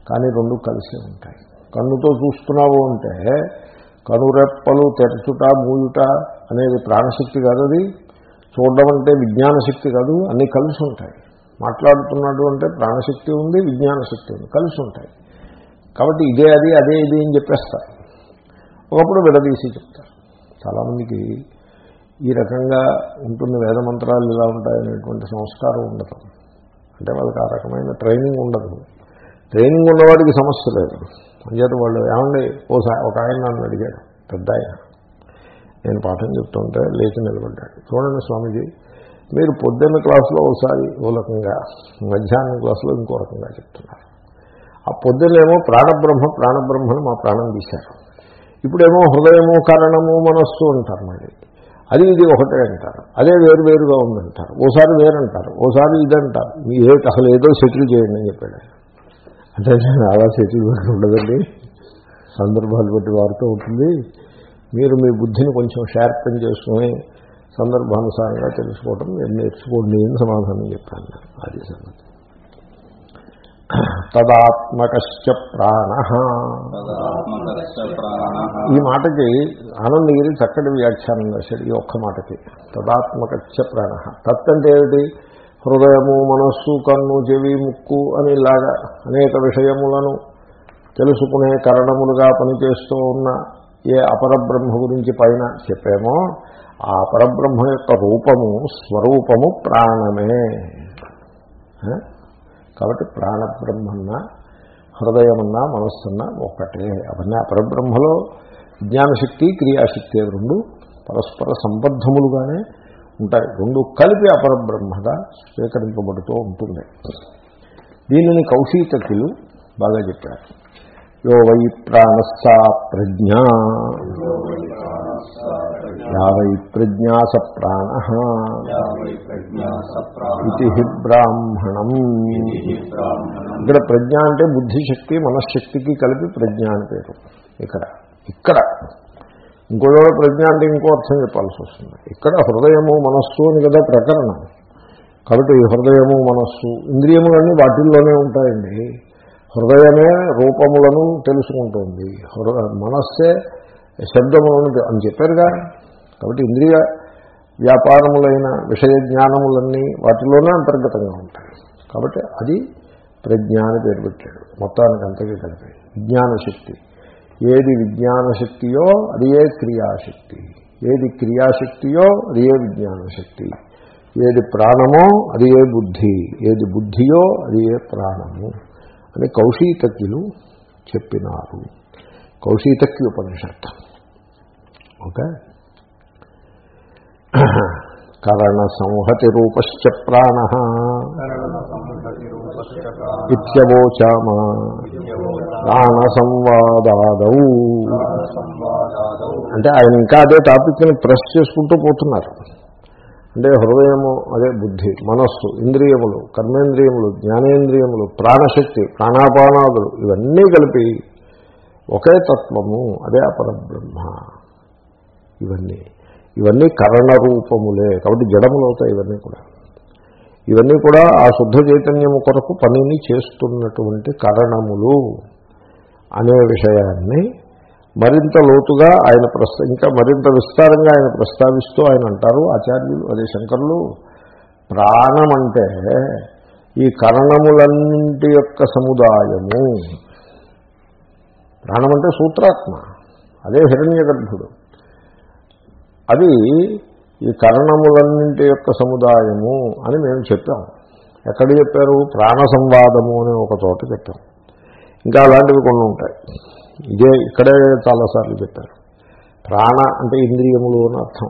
కానీ రెండు కలిసి ఉంటాయి. కన్నుతో చూస్తున్నావు అంటే కనురెప్పలు తెరచుట మూయుట అనేది ప్రాణశక్తి కాదు అది చూడడం అంటే విజ్ఞాన శక్తి కాదు అన్నీ కలిసి ఉంటాయి. మాట్లాడుతున్నాడు అంటే ప్రాణశక్తి ఉంది విజ్ఞాన శక్తి ఉంది కలిసి ఉంటాయి. కాబట్టి ఇదే అది అదే ఇది అని చెప్పేస్తారు ఒకప్పుడు విడదీసి చెప్తారు. చాలామందికి ఈ రకంగా ఉంటుంది వేద మంత్రాలు ఇలా ఉంటాయనేటువంటి సంస్కారం ఉండదు. అంటే వాళ్ళకి ఆ రకమైన ట్రైనింగ్ ఉండదు. ట్రైనింగ్ ఉన్నవాడికి సమస్య లేదు. అంచేత వాళ్ళు ఏమండి ఓసారి ఒక ఆయన నన్ను అడిగాడు పెద్ద ఆయన నేను పాఠం చెప్తుంటే లేచి నిలబడ్డాడు. చూడండి స్వామీజీ మీరు పొద్దున్న క్లాసులో ఒకసారి ఓ రకంగా మధ్యాహ్నం క్లాసులో ఇంకో రకంగా చెప్తున్నారు. ఆ పొద్దున్నేమో ప్రాణబ్రహ్మ ప్రాణబ్రహ్మను మా ప్రాణం తీశారు. ఇప్పుడేమో హృదయము కారణము మనస్సు అంటారు మళ్ళీ. అది ఇది ఒకటే అంటారు. అదే వేరు వేరుగా ఉందంటారు. ఓసారి వేరంటారు. ఓసారి ఇదంటారు. మీ ఏ అసలు ఏదో సెటిల్ చేయండి అని చెప్పాడు అంటే నేను అలా సెటిల్ ఉండదండి. సందర్భాలు బట్టి వారితో ఉంటుంది. మీరు మీ బుద్ధిని కొంచెం షార్పెన్ చేసుకుని సందర్భానుసారంగా తెలుసుకోవటం మీరు నేర్చుకోండి అని సమాధానం చెప్పాను. నేను. అది సంగతి. తదాత్మకశ్చ ప్రాణ. ఈ మాటకి ఆనందగిరి చక్కటి వ్యాఖ్యానం రాశాడు ఈ ఒక్క మాటకి. తదాత్మకచ్చ ప్రాణ. తత్ అంటే ఏమిటి? హృదయము మనస్సు కన్ను చెవి ముక్కు అని ఇలాగా అనేక విషయములను తెలుసుకునే కరణములుగా పనిచేస్తూ ఉన్న ఏ అపరబ్రహ్మ గురించి పైన చెప్పామో ఆ అపరబ్రహ్మ యొక్క రూపము స్వరూపము ప్రాణమే. కాబట్టి ప్రాణబ్రహ్మన్న హృదయమన్నా మనస్సున్న ఒకటే. అవన్నీ అపరబ్రహ్మలో జ్ఞానశక్తి క్రియాశక్తి రెండు పరస్పర సంబద్ధములుగానే ఉంటాయి. రెండు కలిపి అపరబ్రహ్మగా స్వీకరింపబడుతూ ఉంటుంది. దీనిని కౌశీతకులు బాగా చెప్పారు. యో వై ప్రాణస్సా ప్రజ్ఞ. యా వై ప్రజ్ఞా స ప్రాణ. ఇది హి బ్రాహ్మణం. ఇక్కడ ప్రజ్ఞ అంటే బుద్ధిశక్తి మనశ్శక్తికి కలిపి ప్రజ్ఞ అని పేరు. ఇక్కడ. ఇక్కడ. ఇంకో ప్రజ్ఞ అంటే ఇంకో అర్థం చెప్పాల్సి వస్తుంది. ఇక్కడ హృదయము మనస్సు అని కదా ప్రకరణం. కాబట్టి హృదయము మనస్సు ఇంద్రియములన్నీ వాటిల్లోనే ఉంటాయండి. హృదయమే రూపములను తెలుసుకుంటుంది. హృ- మనస్సే శబ్దములను అని చెప్పారుగా. కాబట్టి ఇంద్రియ వ్యాపారములైన విషయ జ్ఞానములన్నీ వాటిలోనే అంతర్గతంగా ఉంటాయి. కాబట్టి అది ప్రజ్ఞ అని పేరు పెట్టాడు. మొత్తానికి అంతగా కలిపి విజ్ఞానశక్తి ఏది విజ్ఞానశక్తియో అది ఏ క్రియాశక్తి. ఏది క్రియాశక్తియో అది ఏ విజ్ఞానశక్తి. ఏది ప్రాణమో అది ఏ బుద్ధి. ఏది బుద్ధియో అది ఏ ప్రాణము. అని కౌశీతజ్ఞులు చెప్పినారు. కౌశీతజ్ఞ ఉపనిషత్తు. ఓకే? కరణ సంహతి రూపశ్చ ప్రాణ. ఇవోచామ ప్రాణ సంవాదాదౌ అంటే ఆయన ఇంకా అదే టాపిక్ని ప్రెస్ చేసుకుంటూ పోతున్నారు. అంటే హృదయము అదే బుద్ధి మనస్సు ఇంద్రియములు కర్మేంద్రియములు జ్ఞానేంద్రియములు ప్రాణశక్తి ప్రాణాపానాదులు ఇవన్నీ కలిపి ఒకే తత్వము అదే అపరబ్రహ్మ. ఇవన్నీ. ఇవన్నీ కరణ రూపములే కాబట్టి జడములు అవుతాయి ఇవన్నీ కూడా. ఇవన్నీ కూడా ఆ శుద్ధ చైతన్యము కొరకు పనిని చేస్తున్నటువంటి కారణములు అనే విషయాన్ని మరింత లోతుగా ఆయన ప్రస్త ఇంకా మరింత విస్తారంగా ఆయన ప్రస్తావిస్తూ ఆయన అంటారు ఆచార్యులు అదే శంకరులు ప్రాణం అంటే ఈ కరణములన్నింటి యొక్క సముదాయము. ప్రాణం అంటే సూత్రాత్మ అదే హిరణ్య గర్భుడు. అది ఈ కరణములన్నింటి యొక్క సముదాయము అని మేము చెప్పాం. ఎక్కడ చెప్పారు? ప్రాణ సంవాదము అనే ఒక చోట చెప్పాం. ఇంకా అలాంటివి కొన్ని ఉంటాయి. ఇదే ఇక్కడే చాలాసార్లు చెప్పారు. ప్రాణ అంటే ఇంద్రియములు అని అర్థం.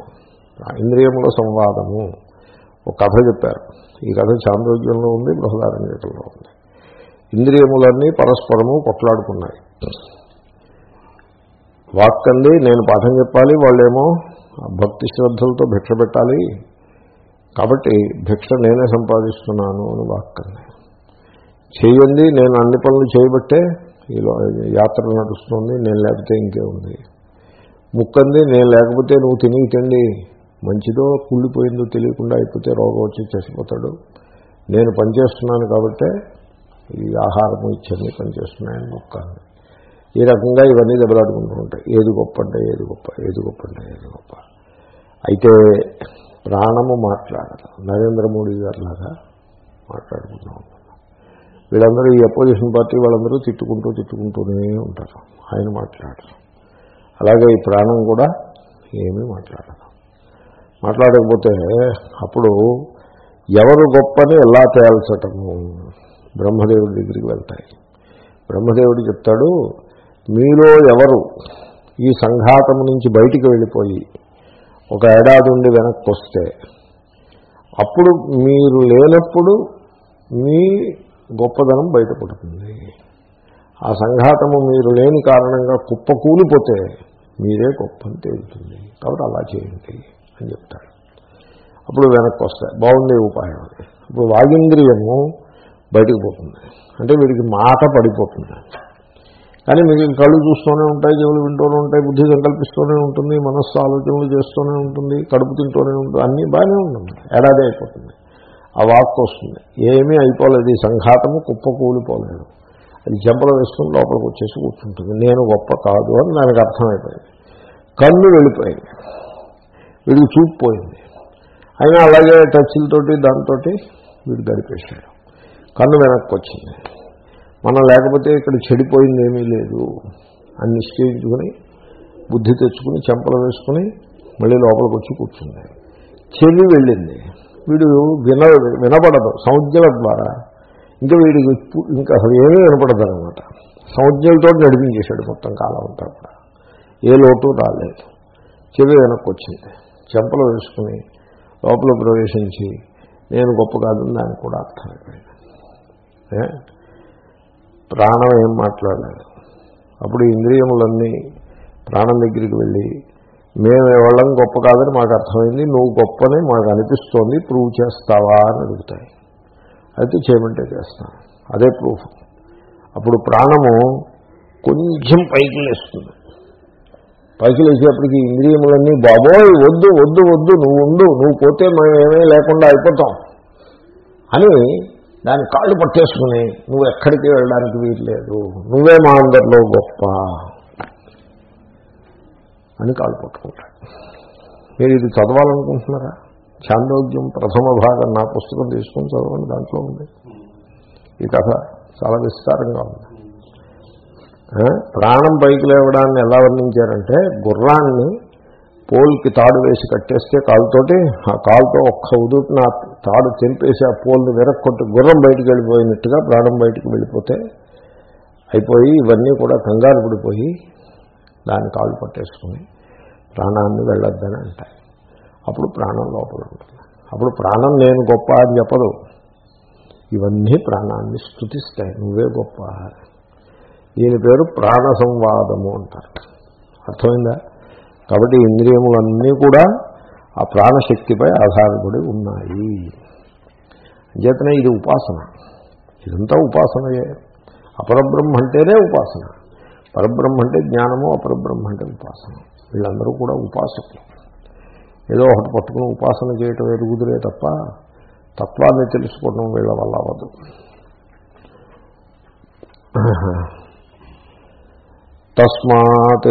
ఇంద్రియముల సంవాదము. ఒక కథ చెప్పారు. ఈ కథ చాంద్రోగ్యంలో ఉంది బృహదారణ్యకంలో ఉంది. ఇంద్రియములన్నీ పరస్పరము కొట్లాడుకున్నాయి. వాక్కంది నేను పాఠం చెప్పాలి వాళ్ళేమో భక్తి శ్రద్ధలతో భిక్ష పెట్టాలి. కాబట్టి భిక్ష నేనే సంపాదిస్తున్నాను అని వాక్కంది చేయండి నేను అన్ని పనులు చేయబట్టే ఈలో యాత్ర నడుస్తుంది నేను లేకపోతే ఇంకే ఉంది. ముక్కంది నేను లేకపోతే నువ్వు తిని తిండి. మంచిదో కుళ్ళిపోయిందో తెలియకుండా అయిపోతే రోగం వచ్చి చచ్చిపోతాడు. నేను పనిచేస్తున్నాను కాబట్టే ఈ ఆహారము ఇచ్చని పనిచేస్తున్నాయని ముక్కంది. ఈ రకంగా ఇవన్నీ దెబ్బలాడుకుంటూ ఉంటాయి. ఏది గొప్ప అంటే ఏది గొప్ప ఏది గొప్ప అంటే ఏది గొప్ప. అయితే ప్రాణము మాట్లాడదు. నరేంద్ర మోడీ గారిలాగా మాట్లాడుకుంటూ వీళ్ళందరూ ఈ అపోజిషన్ పార్టీ వాళ్ళందరూ తిట్టుకుంటూ తిట్టుకుంటూనే ఉంటారు. ఆయన మాట్లాడరు. అలాగే ఈ ప్రాణం కూడా ఏమీ మాట్లాడదు. మాట్లాడకపోతే అప్పుడు ఎవరు గొప్పని ఎలా తేల్చటము బ్రహ్మదేవుడి దగ్గరికి వెళ్తాయి. బ్రహ్మదేవుడు చెప్తాడు మీలో ఎవరు ఈ సంఘాతం నుంచి బయటికి వెళ్ళిపోయి ఒక ఏడాది ఉండి వెనక్కి వస్తే అప్పుడు మీరు లేనప్పుడు మీ గొప్పదనం బయటపడుతుంది. ఆ సంఘాతము మీరు లేని కారణంగా కుప్ప కూలిపోతే మీరే గొప్ప అని తేలుతుంది. కాబట్టి అలా చేయండి అని చెప్తాడు. అప్పుడు వెనక్కి వస్తాయి. బాగుండే ఉపాయం అది. ఇప్పుడు వాగింద్రియము బయటకు పోతుంది. అంటే వీడికి మాట పడిపోతుంది. కానీ మీకు కళ్ళు చూస్తూనే ఉంటాయి చెవులు వింటూనే ఉంటాయి బుద్ధి సంకల్పిస్తూనే ఉంటుంది మనస్సు ఆలోచనలు చేస్తూనే ఉంటుంది కడుపు తింటూనే ఉంటుంది అన్నీ బాగానే ఉంటుంది ఏడాది అయిపోతుంది. ఆ వాక్ వస్తుంది. ఏమీ అయిపోలేదు. ఈ సంఘాతము కుప్ప కూలిపోలేదు. అది చెంపలు వేసుకుని లోపలికి వచ్చేసి కూర్చుంటుంది. నేను గొప్ప కాదు అని దానికి అర్థమైపోయింది. కన్ను వెళ్ళిపోయింది వీడికి చూపు పోయింది. అయినా అలాగే టచ్లతోటి దాంతో వీడు గడిపేశాడు. కన్ను వెనక్కి వచ్చింది. మనం లేకపోతే ఇక్కడ చెడిపోయింది ఏమీ లేదు. అని నిశ్చయించుకుని బుద్ధి తెచ్చుకుని చెంపలు వేసుకుని మళ్ళీ లోపలికి వచ్చి కూర్చుంది. చెవి వెళ్ళింది. వీడు విన వినపడదు సంజ్ఞల ద్వారా. ఇంకా వీడికి ఇంకా అసలు ఏమీ వినపడదు అనమాట సంజ్ఞలతో నడిపించేశాడు మొత్తం కాలం అంతా కూడా. ఏ లోటు రాలేదు. చెవి వెనక్కి వచ్చింది. చెంపలు వేసుకుని లోపల ప్రవేశించి నేను గొప్ప కాదని దానికి కూడా అర్థం ప్రాణం ఏం మాట్లాడలేదు. అప్పుడు ఇంద్రియములన్నీ ప్రాణం దగ్గరికి వెళ్ళి మేము ఇవ్వడం గొప్ప కాదని మాకు అర్థమైంది నువ్వు గొప్పని మాకు అనిపిస్తోంది ప్రూవ్ చేస్తావా అని అడుగుతాయి. అయితే చేయమంటే చేస్తాను అదే ప్రూఫ్ అప్పుడు ప్రాణము కొంచెం పైకి లేస్తుంది పైకి లేచేప్పటికి ఇంద్రియములన్నీ బాబోయ్ వద్దు వద్దు వద్దు నువ్వు ఉండు నువ్వు పోతే మేము ఏమీ లేకుండా అయిపోతాం. అని దాని కాళ్ళు పట్టేసుకుని నువ్వు ఎక్కడికి వెళ్ళడానికి వీల్లేదు? నువ్వే మా అందరిలో గొప్ప. అని కాళ్ళు పట్టుకుంటాడు. మీరు ఇది చదవాలనుకుంటున్నారా? చాందోగ్యం ప్రథమ భాగం నా పుస్తకం తీసుకొని చదవండి దాంట్లో ఉంది. ఈ కథ చాలా విస్తారంగా ఉంది. ప్రాణం పైకి లేవడాన్ని ఎలా వర్ణించారంటే గుర్రాన్ని పోల్కి తాడు వేసి కట్టేస్తే కాలుతోటి ఆ కాలుతో ఒక్క ఉదుటిన తాడు తెంపేసి ఆ పోల్ని వెరక్కొట్టి గుర్రం బయటికి వెళ్ళిపోయినట్టుగా ప్రాణం బయటికి వెళ్ళిపోతే అయిపోయి ఇవన్నీ కూడా కంగారు పడిపోయి దాన్ని కాళ్ళు పట్టేసుకుని ప్రాణాన్ని వెళ్ళొద్దని అంటాయి. అప్పుడు ప్రాణం లోపల ఉంటుంది. అప్పుడు ప్రాణం నేను గొప్ప అని చెప్పదు. ఇవన్నీ ప్రాణాన్ని స్థుతిస్తాయి. నువ్వే గొప్ప. దీని పేరు ప్రాణ సంవాదము అంటారు. అర్థమైందా? కాబట్టి ఇంద్రియములన్నీ కూడా ఆ ప్రాణశక్తిపై ఆధారపడి ఉన్నాయి. అంచేతనే ఇది ఉపాసన. ఇదంతా ఉపాసనయే. అపరబ్రహ్మ అంటేనే ఉపాసన. పరబ్రహ్మ అంటే జ్ఞానము అపరబ్రహ్మ అంటే ఉపాసన. వీళ్ళందరూ కూడా ఉపాసకులు. ఏదో ఒకటి పట్టుకుని ఉపాసన చేయటం ఎరుగుదురే తప్ప తత్వాన్ని తెలుసుకోవడం వీళ్ళ వల్ల అవ్వదు. తస్మాత్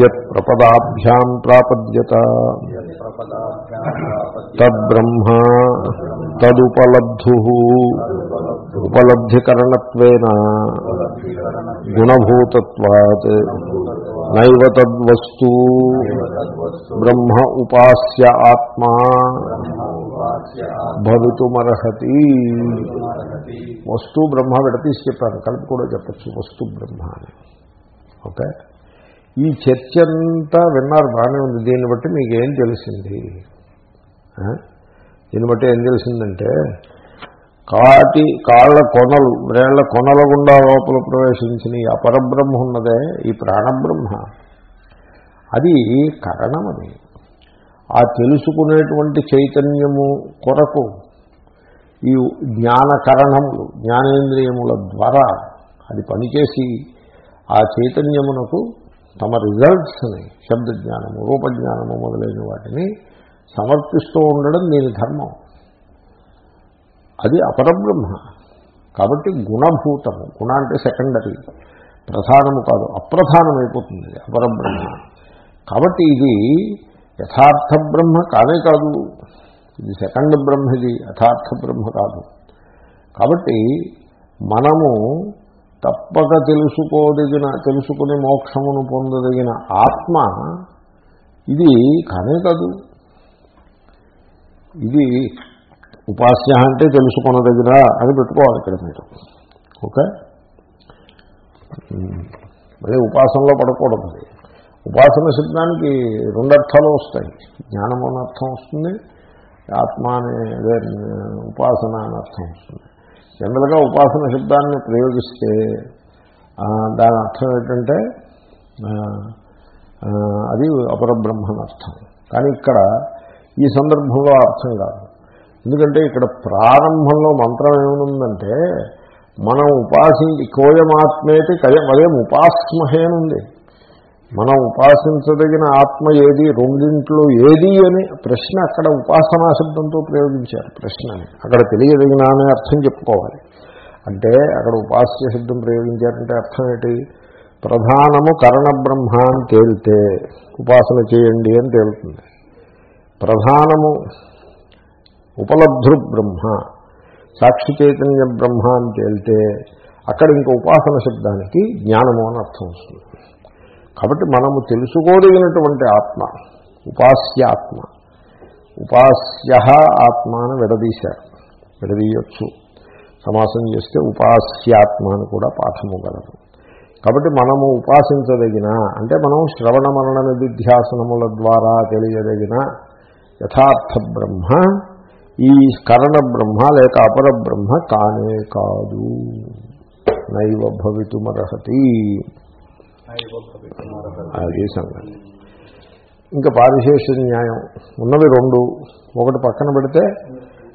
యత్ ప్రపదాభ్యాం ప్రాపద్యత. తద్బ్రహ్మ తదుపలబ్ధు. ఉపలబ్ధికరణత్వేన గుణభూతత్వాత్. నైవ తద్వస్తు. బ్రహ్మ ఉపాస్య ఆత్మా. భవితుమర్హతి. వస్తు బ్రహ్మ విడతీసి చెప్పాను కలిపి కూడా చెప్పచ్చు వస్తు బ్రహ్మ అని. ఓకే? ఈ చర్చ అంతా విన్నారు బాగానే ఉంది. దీన్ని బట్టి మీకేం తెలిసింది? దీన్ని బట్టి ఏం తెలిసిందంటే కాటి కాళ్ళ కొనలు వేళ్ళ కొనల గుండా లోపల ప్రవేశించిన ఈ అపరబ్రహ్మ ఉన్నదే ఈ ప్రాణబ్రహ్మ. అది కరణం అది ఆ తెలుసుకునేటువంటి చైతన్యము కొరకు ఈ జ్ఞానకరణములు జ్ఞానేంద్రియముల ద్వారా అది పనిచేసి ఆ చైతన్యమునకు తమ రిజల్ట్స్ని శబ్దజ్ఞానము రూపజ్ఞానము మొదలైన వాటిని సమర్పిస్తూ ఉండడం దీని ధర్మం. అది అపరబ్రహ్మ. కాబట్టి గుణభూతము గుణ అంటే సెకండరీ ప్రధానము కాదు అప్రధానమైపోతుంది అపరబ్రహ్మ. కాబట్టి ఇది యథార్థ బ్రహ్మ కానే కాదు. ఇది సెకండ్ బ్రహ్మ ఇది యథార్థ బ్రహ్మ కాదు. కాబట్టి మనము తప్పక తెలుసుకోదగిన తెలుసుకుని మోక్షమును పొందదగిన ఆత్మ ఇది కానే కాదు. ఇది ఉపాస్య అంటే తెలుసుకున్నదగిన అని పెట్టుకోవాలి ఇక్కడ మీరు. ఓకే? మళ్ళీ ఉపాసనలో పడకూడదు అది ఉపాసన శబ్దానికి రెండర్థాలు వస్తాయి. జ్ఞానం అనే అర్థం వస్తుంది ఆత్మ అనే ఉపాసన అని అర్థం వస్తుంది. జనరల్గా ఉపాసన శబ్దాన్ని ప్రయోగిస్తే దాని అర్థం ఏంటంటే అది అపరబ్రహ్మని అర్థం. కానీ ఇక్కడ ఈ సందర్భంలో అర్థం కాదు. ఎందుకంటే ఇక్కడ ప్రారంభంలో మంత్రం ఏముందంటే మనం ఉపాసించి కోయమాత్మేతి కయ వయం ఉపాస్మహే అని ఉంది మనం ఉపాసించదగిన ఆత్మ ఏది? రెండింట్లో ఏది అని ప్రశ్న అక్కడ ఉపాసనా శబ్దంతో ప్రయోగించారు ప్రశ్నని. అక్కడ తెలియదగిన అనే అర్థం చెప్పుకోవాలి. అంటే అక్కడ ఉపాస్య శబ్దం ప్రయోగించారంటే అర్థం ఏంటి? ప్రధానము కరణ బ్రహ్మ అని తేలితే ఉపాసన చేయండి అని తేలుతుంది. ప్రధానము ఉపలబ్ధు బ్రహ్మ సాక్షి చైతన్య బ్రహ్మ అని తేలితే అక్కడ ఇంకా ఉపాసన శబ్దానికి జ్ఞానము అని అర్థం వస్తుంది. కాబట్టి మనము తెలుసుకోదగినటువంటి ఆత్మ ఉపాస్య ఆత్మ. ఉపాస్య ఆత్మ అని విడదీశారు. విడదీయొచ్చు. సమాసం చేస్తే ఉపాస్యాత్మ అని కూడా పాఠము గలదు. కాబట్టి మనము ఉపాసించదగిన అంటే మనం శ్రవణ మరణ నిధిధ్యాసనముల ద్వారా తెలియదగిన యథార్థ బ్రహ్మ ఈ కరణ బ్రహ్మ లేక అపర బ్రహ్మ కానే కాదు. నైవ భవితుమర్హతి. అది సంగతి. ఇంకా పారిశేష న్యాయం. ఉన్నవి రెండు. ఒకటి పక్కన పెడితే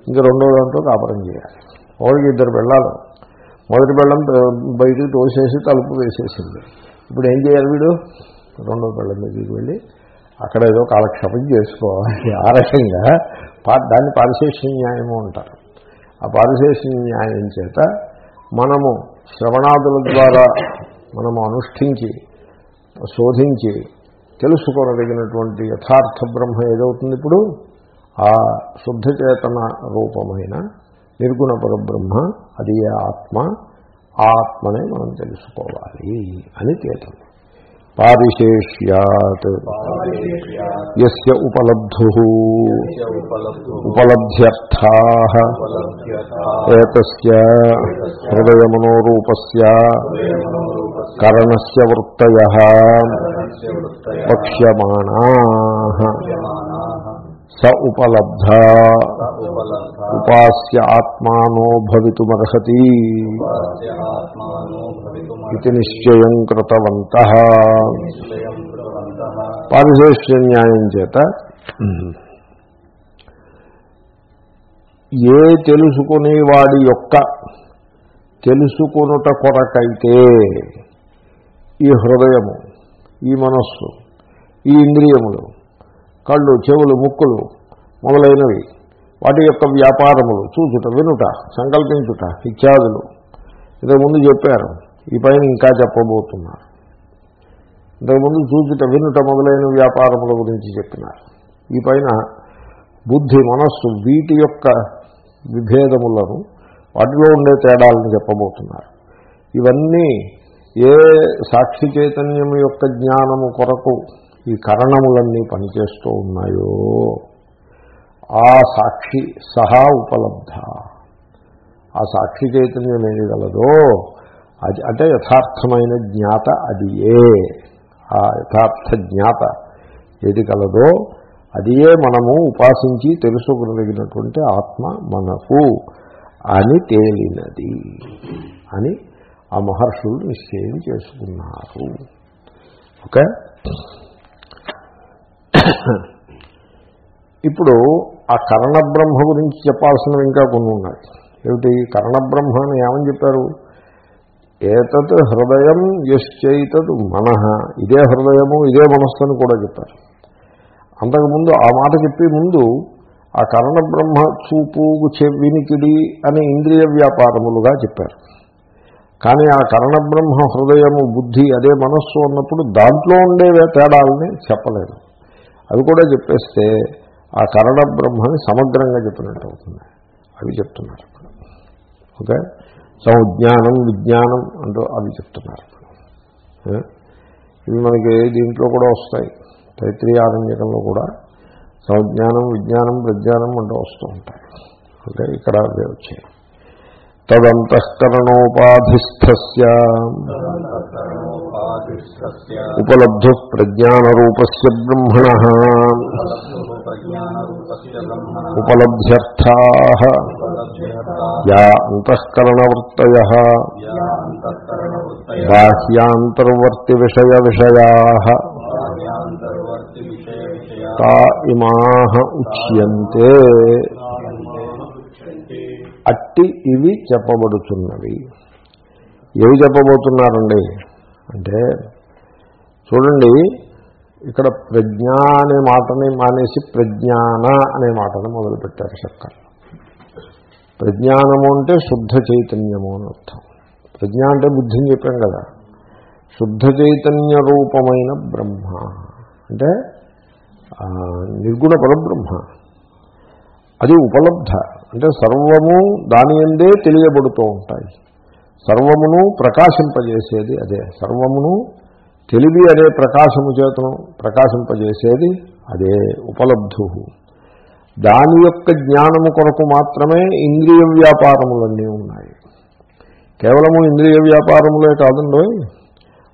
ఇంకా రెండో దాంట్లో కాపురం చేయాలి. ఒకరికి ఇద్దరు వెళ్ళాలి మొదటి బెళ్ళం బయటకు తోసేసి తలుపు వేసేసింది. ఇప్పుడు ఏం చేయాలి వీడు? రెండో బెళ్ళం దగ్గరికి వెళ్ళి అక్కడ ఏదో కాలక్షేపం చేసుకోవాలి. ఆ రకంగా పా- దాన్ని పారిశేష న్యాయము అంటారు. ఆ పారిశేష న్యాయం చేత మనము శ్రవణాదుల ద్వారా మనము అనుష్ఠించి శోధించి తెలుసుకోదగినటువంటి యథార్థ బ్రహ్మ ఏదవుతుంది ఇప్పుడు? ఆ శుద్ధ చేతన రూపమైన నిర్గుణ పరబ్రహ్మ అది ఆత్మ? ఆత్మనే మనం తెలుసుకోవాలి అని తేలింది పారిశేష్యాత్. యస్య ఉపలబ్ధు. ఉపలబ్ధ్యర్థా. ఏతస్య. హృదయమనోరూపస్య. కరణస్య వృత్తయ. పక్ష్యమాణా స ఉపలబ్ధ. ఉపాస్య ఆత్మానో భవితుమర్హతి. ఇది నిశ్చయం కృతవంత. పారిశేష్య న్యాయం చేత ఏ తెలుసుకునేవాడి యొక్క తెలుసుకునుట కొరకైతే ఈ హృదయము ఈ మనస్సు ఈ ఇంద్రియములు కళ్ళు చెవులు ముక్కులు మొదలైనవి వాటి యొక్క వ్యాపారములు చూచుట వినుట సంకల్పించుట ఇత్యాదులు. ఇంతకుముందు చెప్పారు ఈ పైన ఇంకా చెప్పబోతున్నారు. ఇంతకుముందు చూచుట వినుట మొదలైన వ్యాపారముల గురించి చెప్పినారు. ఈ పైన బుద్ధి మనస్సు వీటి యొక్క విభేదములను వాటిలో ఉండే తేడాలను చెప్పబోతున్నారు. ఇవన్నీ ఏ సాక్షి చైతన్యం యొక్క జ్ఞానము కొరకు ఈ కరణములన్నీ పనిచేస్తూ ఉన్నాయో ఆ సాక్షి సహా ఉపలబ్ధ. ఆ సాక్షి చైతన్యం ఏది గలదో అది అంటే యథార్థమైన జ్ఞాత అది ఏ ఆ యథార్థ జ్ఞాత ఏది కలదో అది ఏ మనము ఉపాసించి తెలుసుకోగలిగినటువంటి ఆత్మ మనకు అని తేలినది అని ఆ మహర్షులు నిశ్చయం చేసుకున్నారు. ఓకే? ఇప్పుడు ఆ కరణబ్రహ్మ గురించి చెప్పాల్సినవి ఇంకా కొన్ని ఉన్నాయి. ఏమిటి? కరణబ్రహ్మ అని ఏమని చెప్పారు? ఏతత్ హృదయం యశ్చైతత్ మనః. ఇదే హృదయము ఇదే మనస్సు అని కూడా చెప్పారు. అంతకుముందు ఆ మాట చెప్పి ముందు ఆ కరణ బ్రహ్మ చూపు చెవినికిడి అనే ఇంద్రియ వ్యాపారములుగా చెప్పారు. కానీ ఆ కరణబ్రహ్మ హృదయము బుద్ధి అదే మనస్సు ఉన్నప్పుడు దాంట్లో ఉండే తేడాలని చెప్పలేదు. అవి కూడా చెప్పేస్తే ఆ కరణబ్రహ్మని సమగ్రంగా చెప్పినట్టు అవుతుంది. అవి చెప్తున్నారు ఓకే? సంజ్ఞానం విజ్ఞానం అంటూ అవి చెప్తున్నారు ఇవి మనకి దీంట్లో కూడా వస్తాయి. తైత్రీయారణ్యకంలో కూడా సంజ్ఞానం విజ్ఞానం ప్రజ్ఞానం అంటూ వస్తూ ఉంటాయి. ఓకే? ఇక్కడ అవే వచ్చాయి. తదంతఃకరణోపాధిస్థ ఉపలబ్ధ ఉపలబ్ధు బ్రహ్మణ. ఉపలబ్ధ్యర్థా. యా అంతఃకరణవృత్తయ. బాహ్యాంతర్వర్తి విషయ విషయా తా ఇమా ఉచ్యంతే. అట్టి ఇవి చెప్పబడుతున్నవి ఏవి చెప్పబోతున్నారండి? అంటే చూడండి ఇక్కడ ప్రజ్ఞ అనే మాటని మానేసి ప్రజ్ఞాన అనే మాటను మొదలుపెట్టారు చక్కర్ ప్రజ్ఞానము అంటే శుద్ధ చైతన్యము అని అర్థం. ప్రజ్ఞ అంటే బుద్ధిని చెప్పాం కదా. శుద్ధ చైతన్య రూపమైన బ్రహ్మ. అంటే నిర్గుణ పరబ్రహ్మ. అది ఉపలబ్ధ. అంటే సర్వము దాని ఎందే తెలియబడుతూ ఉంటాయి. సర్వమును ప్రకాశింపజేసేది అదే. సర్వమును తెలివి అనే ప్రకాశము చేతను ప్రకాశింపజేసేది అదే ఉపలబ్ధు. దాని యొక్క జ్ఞానము కొరకు మాత్రమే ఇంద్రియ వ్యాపారములన్నీ ఉన్నాయి. కేవలము ఇంద్రియ వ్యాపారములే కాదండి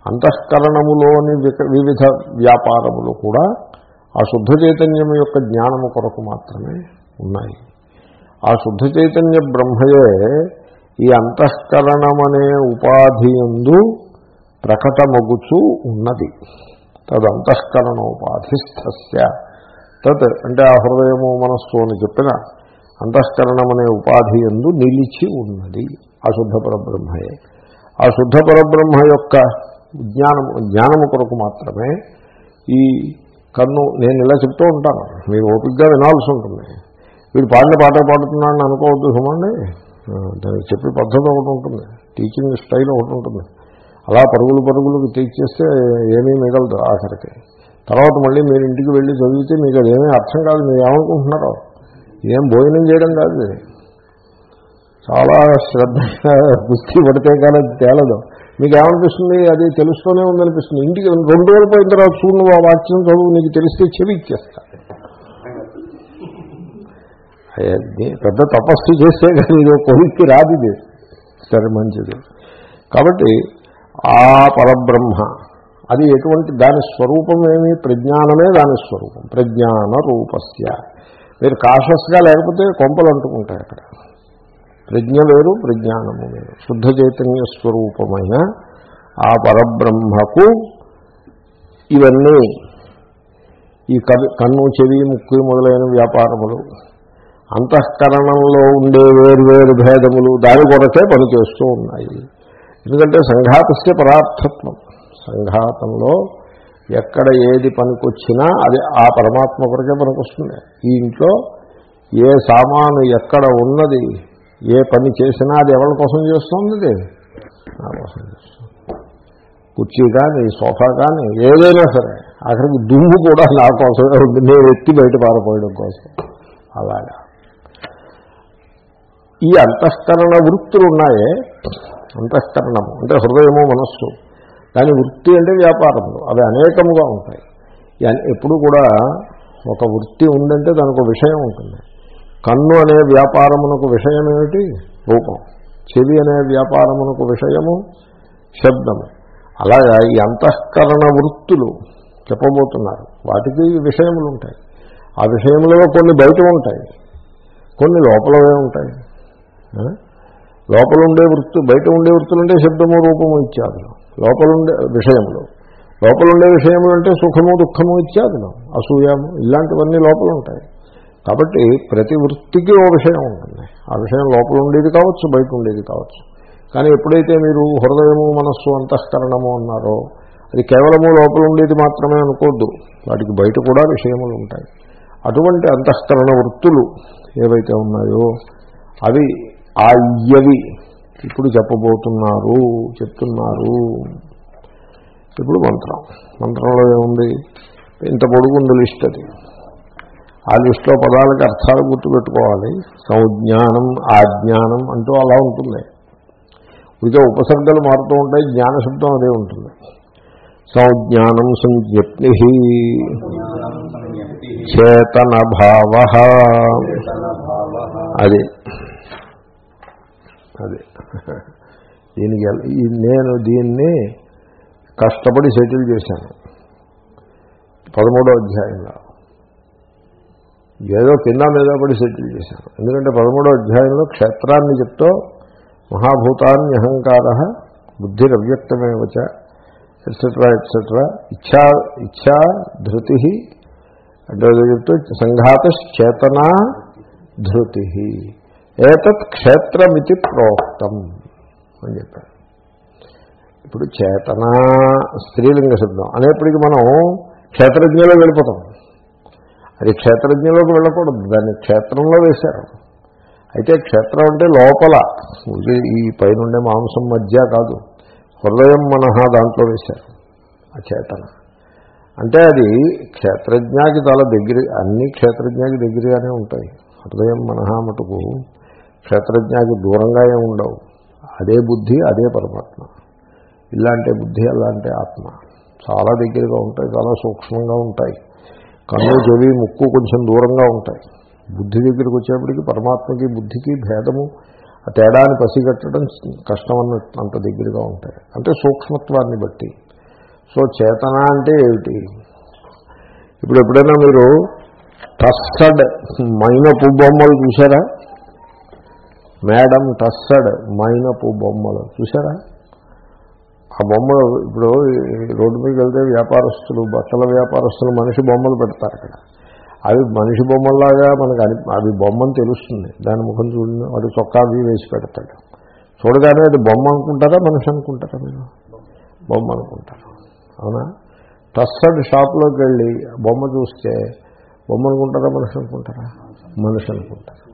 అంతఃకరణములోని వివిధ వ్యాపారములు కూడా ఆ శుద్ధ చైతన్యం యొక్క జ్ఞానము కొరకు మాత్రమే ఉన్నాయి. ఆ శుద్ధ చైతన్య బ్రహ్మయే ఈ అంతఃకరణమనే ఉపాధి ఎందు ప్రకటమగుచూ ఉన్నది. తదంతఃకరణోపాధిస్థస్య తత్ అంటే ఆ హృదయము మనస్సు అని చెప్పిన అంతఃకరణమనే ఉపాధి ఎందు నిలిచి ఉన్నది ఆ శుద్ధ పరబ్రహ్మయే. ఆ శుద్ధ పరబ్రహ్మ యొక్క జ్ఞానము జ్ఞానము కొరకు మాత్రమే ఈ కన్ను నేను ఇలా చెప్తూ ఉంటాను. మీరు ఓపికగా వినాల్సి ఉంటుంది. వీడు పాడిన పాట పాడుతున్నాడని అనుకోవద్దు సుమండి. దానికి చెప్పే పద్ధతి ఒకటి ఉంటుంది. టీచింగ్ స్టైల్ ఒకటి ఉంటుంది. అలా పరుగులు పరుగులకు తీర్చేస్తే ఏమీ మిగలదు ఆఖరికి. తర్వాత మళ్ళీ మీరు ఇంటికి వెళ్ళి చదివితే మీకు అదేమీ అర్థం కాదు. మీరు ఏమనుకుంటున్నారో? ఏం భోజనం చేయడం కాదు. చాలా శ్రద్ధగా బుద్ధి పడితే కానీ తేలదు. మీకు ఏమనిపిస్తుంది? అది తెలుస్తూనే ఉందనిపిస్తుంది. ఇంటికి రెండు రోజులు పోయిన తర్వాత చూడు నువ్వు ఆ వాక్యం చదువు నీకు తెలిస్తే చెవి ఇచ్చేస్తాను పెద్ద తపస్సు చేస్తే కానీ ఇది కొలిక్కి రాదు ఇది. సరే మంచిది. కాబట్టి ఆ పరబ్రహ్మ అది ఎటువంటి దాని స్వరూపం ఏమి? ప్రజ్ఞానమే దాని స్వరూపం. ప్రజ్ఞాన రూపస్య మీరు కాషస్గా లేకపోతే కొంపలు అంటుకుంటాయి అక్కడ. ప్రజ్ఞ వేరు ప్రజ్ఞానము వేరు. శుద్ధ చైతన్య స్వరూపమైన ఆ పరబ్రహ్మకు ఇవన్నీ ఈ కన్ను చెవి ముక్కు మొదలైన వ్యాపారములు అంతఃకరణంలో ఉండే వేరువేరు భేదములు దాని కొరకే పనిచేస్తూ ఉన్నాయి. ఎందుకంటే సంఘాతస్తే పరార్థత్వం. సంఘాతంలో ఎక్కడ ఏది పనికొచ్చినా అది ఆ పరమాత్మ కొరకే పనికొస్తుంది. ఈ ఇంట్లో ఏ సామాను ఎక్కడ ఉన్నది ఏ పని చేసినా అది ఎవరి కోసం చేస్తుంది నా కోసం చేస్తుంది. కుర్చీ కానీ సోఫా కానీ ఏదైనా సరే అక్కడికి దుమ్ము కూడా నా కోసమే ఉంది. నేను ఎత్తి బయట పారిపోయడం కోసం. అలాగా. ఈ అంతఃకరణ వృత్తులు ఉన్నాయే? అంతఃకరణము అంటే హృదయము మనస్సు. దాని వృత్తి అంటే వ్యాపారములు. అవి అనేకముగా ఉంటాయి. ఎప్పుడు కూడా ఒక వృత్తి ఉందంటే దానికి ఒక విషయం ఉంటుంది. కన్ను అనే వ్యాపారమునకు విషయం ఏమిటి రూపం. చెవి అనే వ్యాపారమునకు విషయము శబ్దము. అలాగా ఈ అంతఃకరణ వృత్తులు చెప్పబోతున్నారు. వాటికి విషయములు ఉంటాయి ఆ విషయంలో కొన్ని బయట ఉంటాయి కొన్ని లోపలవే ఉంటాయి. లోపల ఉండే వృత్తులు బయట ఉండే వృత్తులు అంటే శబ్దము రూపము ఇత్యాదులు. లోపల ఉండే విషయములు లోపల ఉండే విషయములు అంటే సుఖము దుఃఖము ఇత్యాదులు. అసూయము ఇలాంటివన్నీ లోపల ఉంటాయి. కాబట్టి ప్రతి వృత్తికి ఓ విషయం ఉంటుంది. ఆ విషయం లోపల ఉండేది కావచ్చు బయట ఉండేది కావచ్చు. కానీ ఎప్పుడైతే మీరు హృదయము మనస్సు అంతఃకరణము అన్నారో అది కేవలము లోపల ఉండేది మాత్రమే అనుకోద్దు. వాటికి బయట కూడా విషయములు ఉంటాయి. అటువంటి అంతఃకరణ వృత్తులు ఏవైతే ఉన్నాయో అవి ఆ ఇయ్యవి ఇప్పుడు చెప్పబోతున్నారు చెప్తున్నారు. ఇప్పుడు మంత్రం. మంత్రంలో ఏముంది? ఇంత పొడుగుంది లిస్ట్ అది. ఆ లిస్టులో పదాలకు అర్థాలు గుర్తుపెట్టుకోవాలి. సంజ్ఞానం ఆజ్ఞానం అంటూ అలా ఉంటుంది. ఇదే ఉపసర్గలు మారుతూ ఉంటాయి జ్ఞానశబ్దం అదే ఉంటుంది. సంజ్ఞానం సంజ్ఞప్తి చేతన భావ భావ అది. అదే. దీనికి నేను దీన్ని కష్టపడి సెటిల్ చేశాను. పదమూడో అధ్యాయంలో. ఏదో కింద మీద పడి సెటిల్ చేశాను. ఎందుకంటే పదమూడో అధ్యాయంలో క్షేత్రాన్ని చెప్తూ మహాభూతాన్ని అహంకార బుద్ధిరవ్యక్తమేవచ ఎట్సెట్రా ఎట్సెట్రా ఇచ్ఛా ఇచ్ఛా ధృతి అంటే చెప్తూ సంఘాత చేతనా ధృతి. ఏతత్ క్షేత్రమితి ప్రోక్తం అని చెప్పారు. ఇప్పుడు చేతన స్త్రీలింగ శబ్దం అనేప్పటికీ మనం క్షేత్రజ్ఞలో వెళ్ళిపోతాం. అది క్షేత్రజ్ఞలోకి వెళ్ళకూడదు. దాన్ని క్షేత్రంలో వేశారు. అయితే క్షేత్రం అంటే లోపల. ఈ పైనుండే మాంసం మధ్య కాదు. హృదయం మనహ దాంట్లో వేశారు. ఆ చేతన. అంటే అది క్షేత్రజ్ఞాకి చాలా దగ్గర అన్ని క్షేత్రజ్ఞాకి దగ్గరగానే ఉంటాయి. హృదయం మనహ మటుకు క్షేత్రజ్ఞాకి దూరంగా ఏమి ఉండవు. అదే బుద్ధి అదే పరమాత్మ. ఇలాంటి బుద్ధి అలాంటి ఆత్మ. చాలా దగ్గరగా ఉంటాయి చాలా సూక్ష్మంగా ఉంటాయి. కన్ను చెవి ముక్కు కొంచెం దూరంగా ఉంటాయి. బుద్ధి దగ్గరికి వచ్చేప్పటికి పరమాత్మకి బుద్ధికి భేదము ఆ తేడాన్ని పసిగట్టడం కష్టం అన్న అంత దగ్గరగా ఉంటాయి. అంటే సూక్ష్మత్వాన్ని బట్టి. సో చేతన అంటే ఏమిటి? ఇప్పుడు ఎప్పుడైనా మీరు టస్సడ్ మైనపు బొమ్మలు చూసారా మేడం టస్సడ్ మైనపు బొమ్మలు. చూసారా ఆ బొమ్మలు ఇప్పుడు రోడ్డు మీద వెళ్తే వ్యాపారస్తులు బట్టల వ్యాపారస్తులు మనిషి బొమ్మలు పెడతారు అక్కడ. అవి మనిషి బొమ్మల్లాగా మనకు అని అది బొమ్మని తెలుస్తుంది. దాని ముఖం చూడండి వాడు చొక్కా అవి వేసి పెడతాడు. చూడగానే అది బొమ్మ అనుకుంటారా మనిషి అనుకుంటారా మీరు? బొమ్మ అనుకుంటారు. అవునా? టస్సడ్ షాప్లోకి వెళ్ళి బొమ్మ చూస్తే బొమ్మ అనుకుంటారా మనిషి అనుకుంటారా? మనిషి అనుకుంటారు.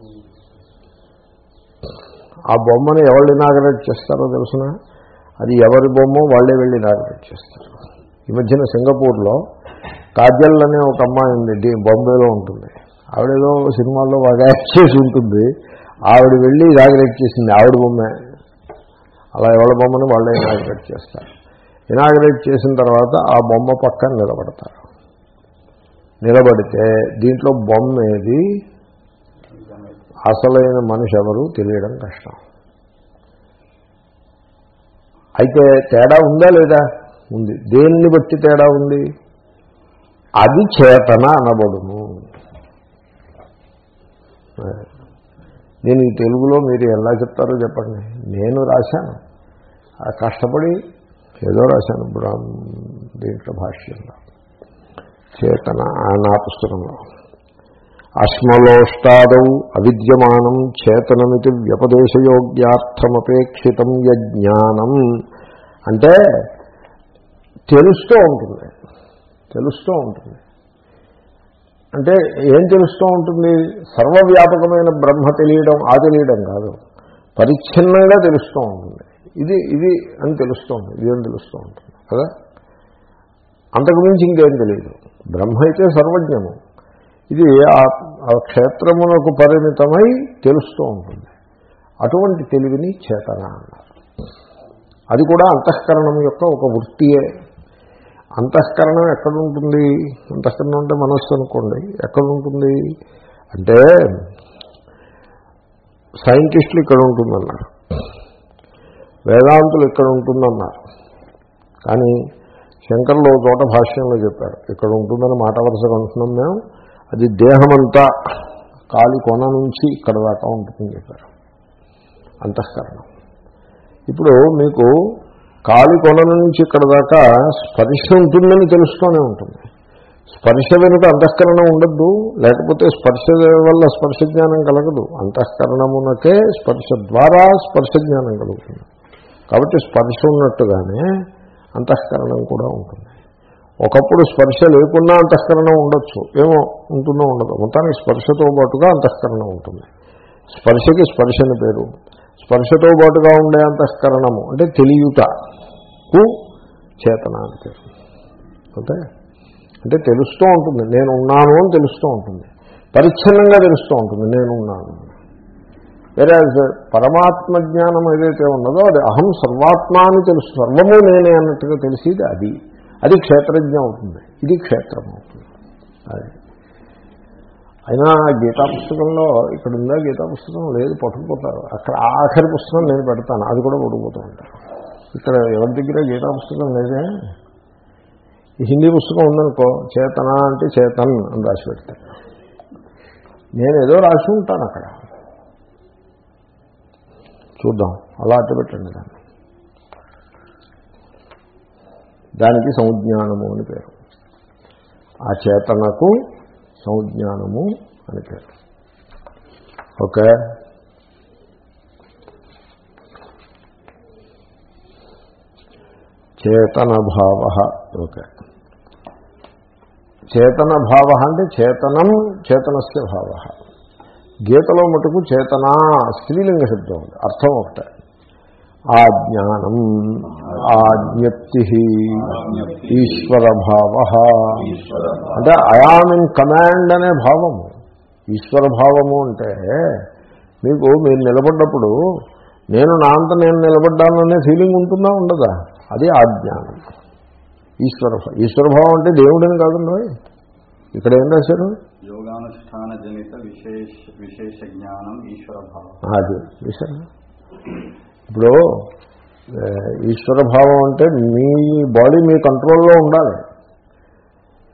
ఆ బొమ్మని ఎవరు ఇనాగరేట్ చేస్తారో తెలుసిన? అది ఎవరి బొమ్మ వాళ్ళే వెళ్ళి ఇనాగరేట్ చేస్తారు. ఈ మధ్యన సింగపూర్లో కాజల్ అనే ఒక అమ్మాయి ఉంది డి- బాంబేలో ఉంటుంది. ఆవిడేదో సినిమాల్లో బాగా యాక్ట్ చేసి ఉంటుంది. ఆవిడ వెళ్ళి ఇనాగరేట్ చేసింది ఆవిడ బొమ్మే. అలా ఎవరి బొమ్మని వాళ్ళే ఇనాగరేట్ చేస్తారు. ఇనాగరేట్ చేసిన తర్వాత ఆ బొమ్మ పక్కన నిలబడతారు. నిలబడితే దీంట్లో బొమ్మ ఏది అసలైన మనిషి ఎవరు తెలియడం కష్టం. అయితే తేడా ఉందా లేదా? ఉంది. దేన్ని బట్టి తేడా ఉంది? అది చేతన అనబడును. నేను ఈ తెలుగులో మీరు ఎలా చెప్తారో చెప్పండి. నేను రాశాను. ఆ కష్టపడి ఏదో రాశాను బ్రాహ్మ దీంట్లో భాష్యంలో. చేతన ఆ నా పుస్తకంలో. అశ్మలోష్టాదౌ అవిద్యమానం చేతనమితి వ్యపదేశయోగ్యార్థమపేక్షితం యజ్ఞానం. అంటే తెలుస్తూ ఉంటుంది తెలుస్తూ ఉంటుంది. అంటే ఏం తెలుస్తూ ఉంటుంది? సర్వవ్యాపకమైన బ్రహ్మ తెలియడం ఆ తెలియడం కాదు. పరిచ్ఛిన్నంగా తెలుస్తూ ఉంటుంది. ఇది ఇది అని తెలుస్తూ ఉంటుంది ఇది అని తెలుస్తూ ఉంటుంది కదా? అంతకుమించి ఇంకేం తెలియదు. బ్రహ్మ అయితే సర్వజ్ఞము. ఇది ఆ- ఆ క్షేత్రమునకు పరిమితమై తెలుస్తూ ఉంటుంది. అటువంటి తెలివిని చేతన అన్నారు. అది కూడా అంతఃకరణం యొక్క ఒక వృత్తియే. అంతఃకరణం ఎక్కడ ఉంటుంది అంతఃకరణం అంటే మనస్సు అనుకోండి. ఎక్కడ ఉంటుంది అంటే సైంటిస్టులు ఇక్కడ ఉంటుందన్నారు. వేదాంతులు ఇక్కడ ఉంటుందన్నారు. కానీ శంకర్లు చోట భాష్యంలో చెప్పారు. ఇక్కడ ఉంటుందని మాట వరుసగా అంటున్నాం మేము. అది దేహమంతా కాలి కొన నుంచి ఇక్కడ దాకా ఉంటుందని చెప్పారు. అంతఃకరణం. ఇప్పుడు మీకు కాలి కొన నుంచి ఇక్కడ దాకా స్పర్శ ఉంటుందని తెలుస్తూనే ఉంటుంది. స్పర్శ వెనుక అంతఃకరణం ఉండద్దు లేకపోతే స్పర్శ వల్ల స్పర్శ జ్ఞానం కలగదు. అంతఃకరణమునకే స్పర్శ ద్వారా స్పర్శ జ్ఞానం కలుగుతుంది. కాబట్టి స్పర్శ ఉన్నట్టుగానే అంతఃకరణం కూడా ఉంటుంది. ఒకప్పుడు స్పర్శ లేకున్నా అంతఃకరణం ఉండొచ్చు. ఏమో ఉంటుందో ఉండదు. మొత్తానికి స్పర్శతో పాటుగా అంతఃకరణం ఉంటుంది. స్పర్శకి స్పర్శని పేరు. స్పర్శతో పాటుగా ఉండే అంతఃకరణము అంటే తెలియుటకు చేతన అని పేరు. ఓకే? అంటే తెలుస్తూ ఉంటుంది. నేను ఉన్నాను అని తెలుస్తూ ఉంటుంది. పరిచ్ఛిన్నంగా తెలుస్తూ ఉంటుంది. నేను ఉన్నాను. వేరే పరమాత్మ జ్ఞానం ఏదైతే ఉన్నదో అది అహం సర్వాత్మ అని తెలుసు. సర్వము నేనే అన్నట్టుగా తెలిసేది అది. అది క్షేత్రజ్ఞ అవుతుంది. ఇది క్షేత్రం అవుతుంది. అది. అయినా గీతా పుస్తకంలో ఇక్కడ ఉందా గీతా పుస్తకం? లేదు పట్టుకుపోతారు. అక్కడ ఆఖరి పుస్తకం నేను పెడతాను. అది కూడా పట్టుకుపోతూ ఉంటారు. ఇక్కడ ఎవరి దగ్గర గీతా పుస్తకం లేదే? హిందీ పుస్తకం ఉందనుకో చేతన అంటే చేతన్ అని రాసి పెడతాను నేను ఏదో రాసి ఉంటాను అక్కడ. చూద్దాం. అలా అట్టు పెట్టండి దాన్ని. దానికి సంజ్ఞానము అని పేరు. ఆ చేతనకు సంజ్ఞానము అని పేరు. ఓకే? చేతన భావ ఓకే. చేతన భావ అంటే చేతనం చేతనస్య భావ. గీతలో మటుకు చేతన స్త్రీలింగ శబ్దం ఉంది. అర్థం ఒకటే. ఆ జ్ఞానం ఆ జ్ఞప్తి ఈశ్వర భావ అంటే ఐఆమ్ ఇన్ కమాండ్ అనే భావము. ఈశ్వర భావము అంటే మీకు మీరు నిలబడ్డప్పుడు నేను నా అంత నేను నిలబడ్డాననే ఫీలింగ్ ఉంటుందా ఉండదా? అది ఆ జ్ఞానం ఈశ్వర ఈశ్వర భావం అంటే దేవుడని కాదండి ఇక్కడ ఏం రాశారు? యోగానుష్ఠాన జనిత విశేష విశేష జ్ఞానం ఈశ్వర భావం అది ఇప్పుడు ఈశ్వర భావం అంటే మీ బాడీ మీ కంట్రోల్లో ఉండాలి.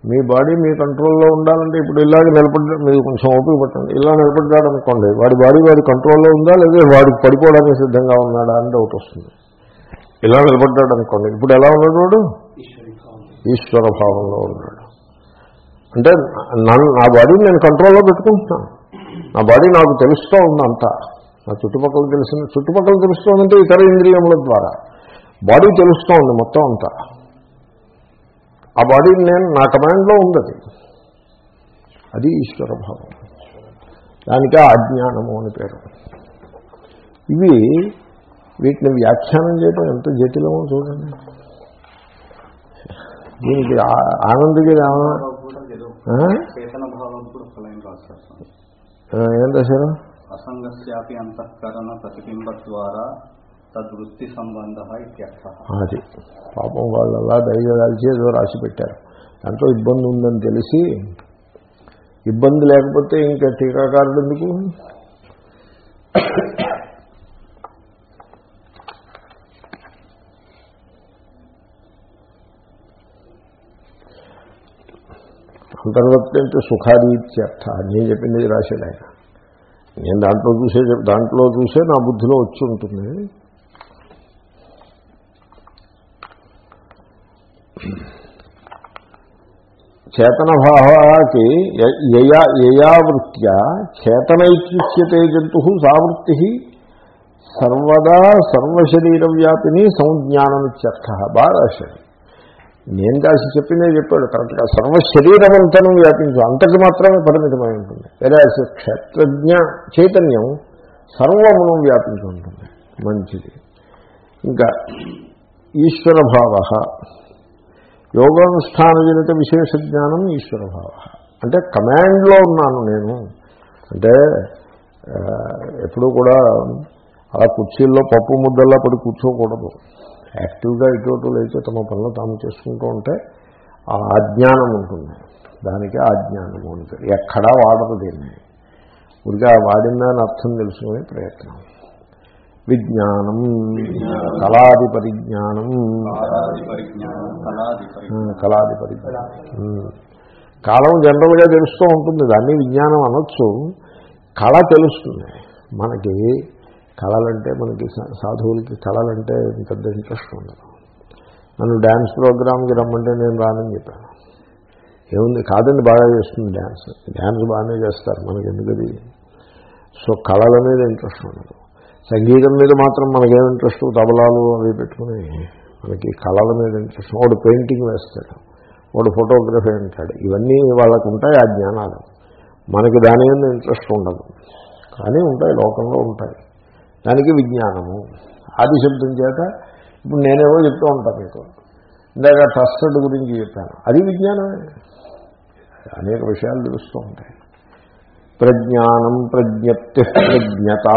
మీ బాడీ మీ కంట్రోల్లో ఉండాలంటే ఇప్పుడు ఇలాగ నిలబడి మీరు కొంచెం ఓపిక పట్టండి. ఇలా నిలబడ్డాడు అనుకోండి వాడి బాడీ వాడి కంట్రోల్లో ఉందా? లేదా వాడికి పడిపోవడానికి సిద్ధంగా ఉన్నాడా అని డౌట్ వస్తుంది. ఇలా నిలబడ్డాడు అనుకోండి ఇప్పుడు ఎలా ఉన్నాడు వాడు? ఈశ్వర భావంలో ఉన్నాడు. అంటే నన్ను నా బాడీని నేను కంట్రోల్లో పెట్టుకుంటున్నాను. నా బాడీ నాకు తెలుస్తూ ఉంది నా చుట్టుపక్కల తెలిసిన చుట్టుపక్కల తెలుస్తోందంటే ఇతర ఇంద్రియముల ద్వారా. బాడీ తెలుస్తూ ఉంది మొత్తం అంతా. ఆ బాడీని నేను నా కమాండ్లో ఉంది అది అది ఈశ్వర భావం. దానికే అజ్ఞానము అని పేరు. ఇవి వీటిని వ్యాఖ్యానం చేయడం ఎంత జటిలమో చూడండి. దీనికి ఆనందగిరి ఏం రాశారు? అసంగస్యాపి అంతఃకరణ ప్రతిబింబ ద్వారా తద్వృత్తి సంబంధ అది. పాపం వాళ్ళు అలా దయదలిచి ఏదో రాసి పెట్టారు. దాంట్లో ఇబ్బంది ఉందని తెలిసి ఇబ్బంది లేకపోతే ఇంకా టీకాకారుడు ఎందుకు? అంతర్వర్తి అంటే సుఖాది ఇత్యర్థ నేను చెప్పింది రాశాడు ఆయన నేను దాంట్లో చూసే దాంట్లో చూసే నా బుద్ధిలో వచ్చి ఉంటుంది. చేతనభావాకి యయా యయావృత్యా చేతనైత్యుచ్యతే జంతు సావృత్తి సర్వదా సర్వశరీర వ్యాపిని సంజ్ఞానమిత్యర్థ. బాగా రాశాడు. నేను కాసి చెప్పిందే చెప్పాడు. కరెక్ట్గా సర్వశరీరమంతను వ్యాపించు. అంతటి మాత్రమే పరిమితమై ఉంటుంది. వేరే క్షేత్రజ్ఞ చైతన్యం సర్వమును వ్యాపించి ఉంటుంది. మంచిది. ఇంకా ఈశ్వరభావ. యోగానుష్ఠానజనిత విశేష జ్ఞానం ఈశ్వరభావ. అంటే కమాండ్లో ఉన్నాను నేను. అంటే ఎప్పుడూ కూడా అలా కుర్చీల్లో పప్పు ముద్దల్లా పడి కూర్చోకూడదు. యాక్టివ్గా ఇటు అటు లేచి తమ పనులు తాము చేసుకుంటూ ఉంటే ఆ అజ్ఞానం ఉంటుంది. దానికి ఆ అజ్ఞానము ఉంటుంది. ఎక్కడా వాడదు దీన్ని. ఊరిగా వాడిందని అర్థం తెలుసుకునే ప్రయత్నం. విజ్ఞానం కళాది పరిజ్ఞానం కళాది పరిజ్ఞానం. కాలం జనరల్గా తెలుస్తూ ఉంటుంది. దాన్ని విజ్ఞానం అనొచ్చు. కళ తెలుస్తుంది. మనకి కళలంటే మనకి సా- సాధువులకి కళలంటే పెద్ద ఇంట్రెస్ట్ ఉండదు. నన్ను డ్యాన్స్ ప్రోగ్రామ్కి రమ్మంటే నేను రానని చెప్పాను. ఏముంది? కాదండి బాగా చేస్తుంది డ్యాన్స్ డ్యాన్స్ బాగానే చేస్తారు మనకి ఎందుకది సో కళల మీద ఇంట్రెస్ట్ ఉండదు. సంగీతం మీద మాత్రం మనకేం ఇంట్రెస్ట్ తబలాలు అవి పెట్టుకుని మనకి కళల మీద ఇంట్రెస్ట్ వాడు పెయింటింగ్ వేస్తాడు వాడు ఫోటోగ్రఫీ అంటాడు. ఇవన్నీ వాళ్ళకు ఉంటాయి ఆ జ్ఞానాలు. మనకి దాని మీద ఇంట్రెస్ట్ ఉండదు. కానీ ఉంటాయి లోకంలో ఉంటాయి. దానికి విజ్ఞానము. ఆది శబ్దం చేత ఇప్పుడు నేనేవో చెప్తూ ఉంటాను మీకు. ఇందాక ట్రస్టెడ్ గురించి చెప్పాను. అది విజ్ఞానమే. అనేక విషయాలు తెలుస్తూ ఉంటాయి. ప్రజ్ఞానం ప్రజ్ఞప్తి ప్రజ్ఞత.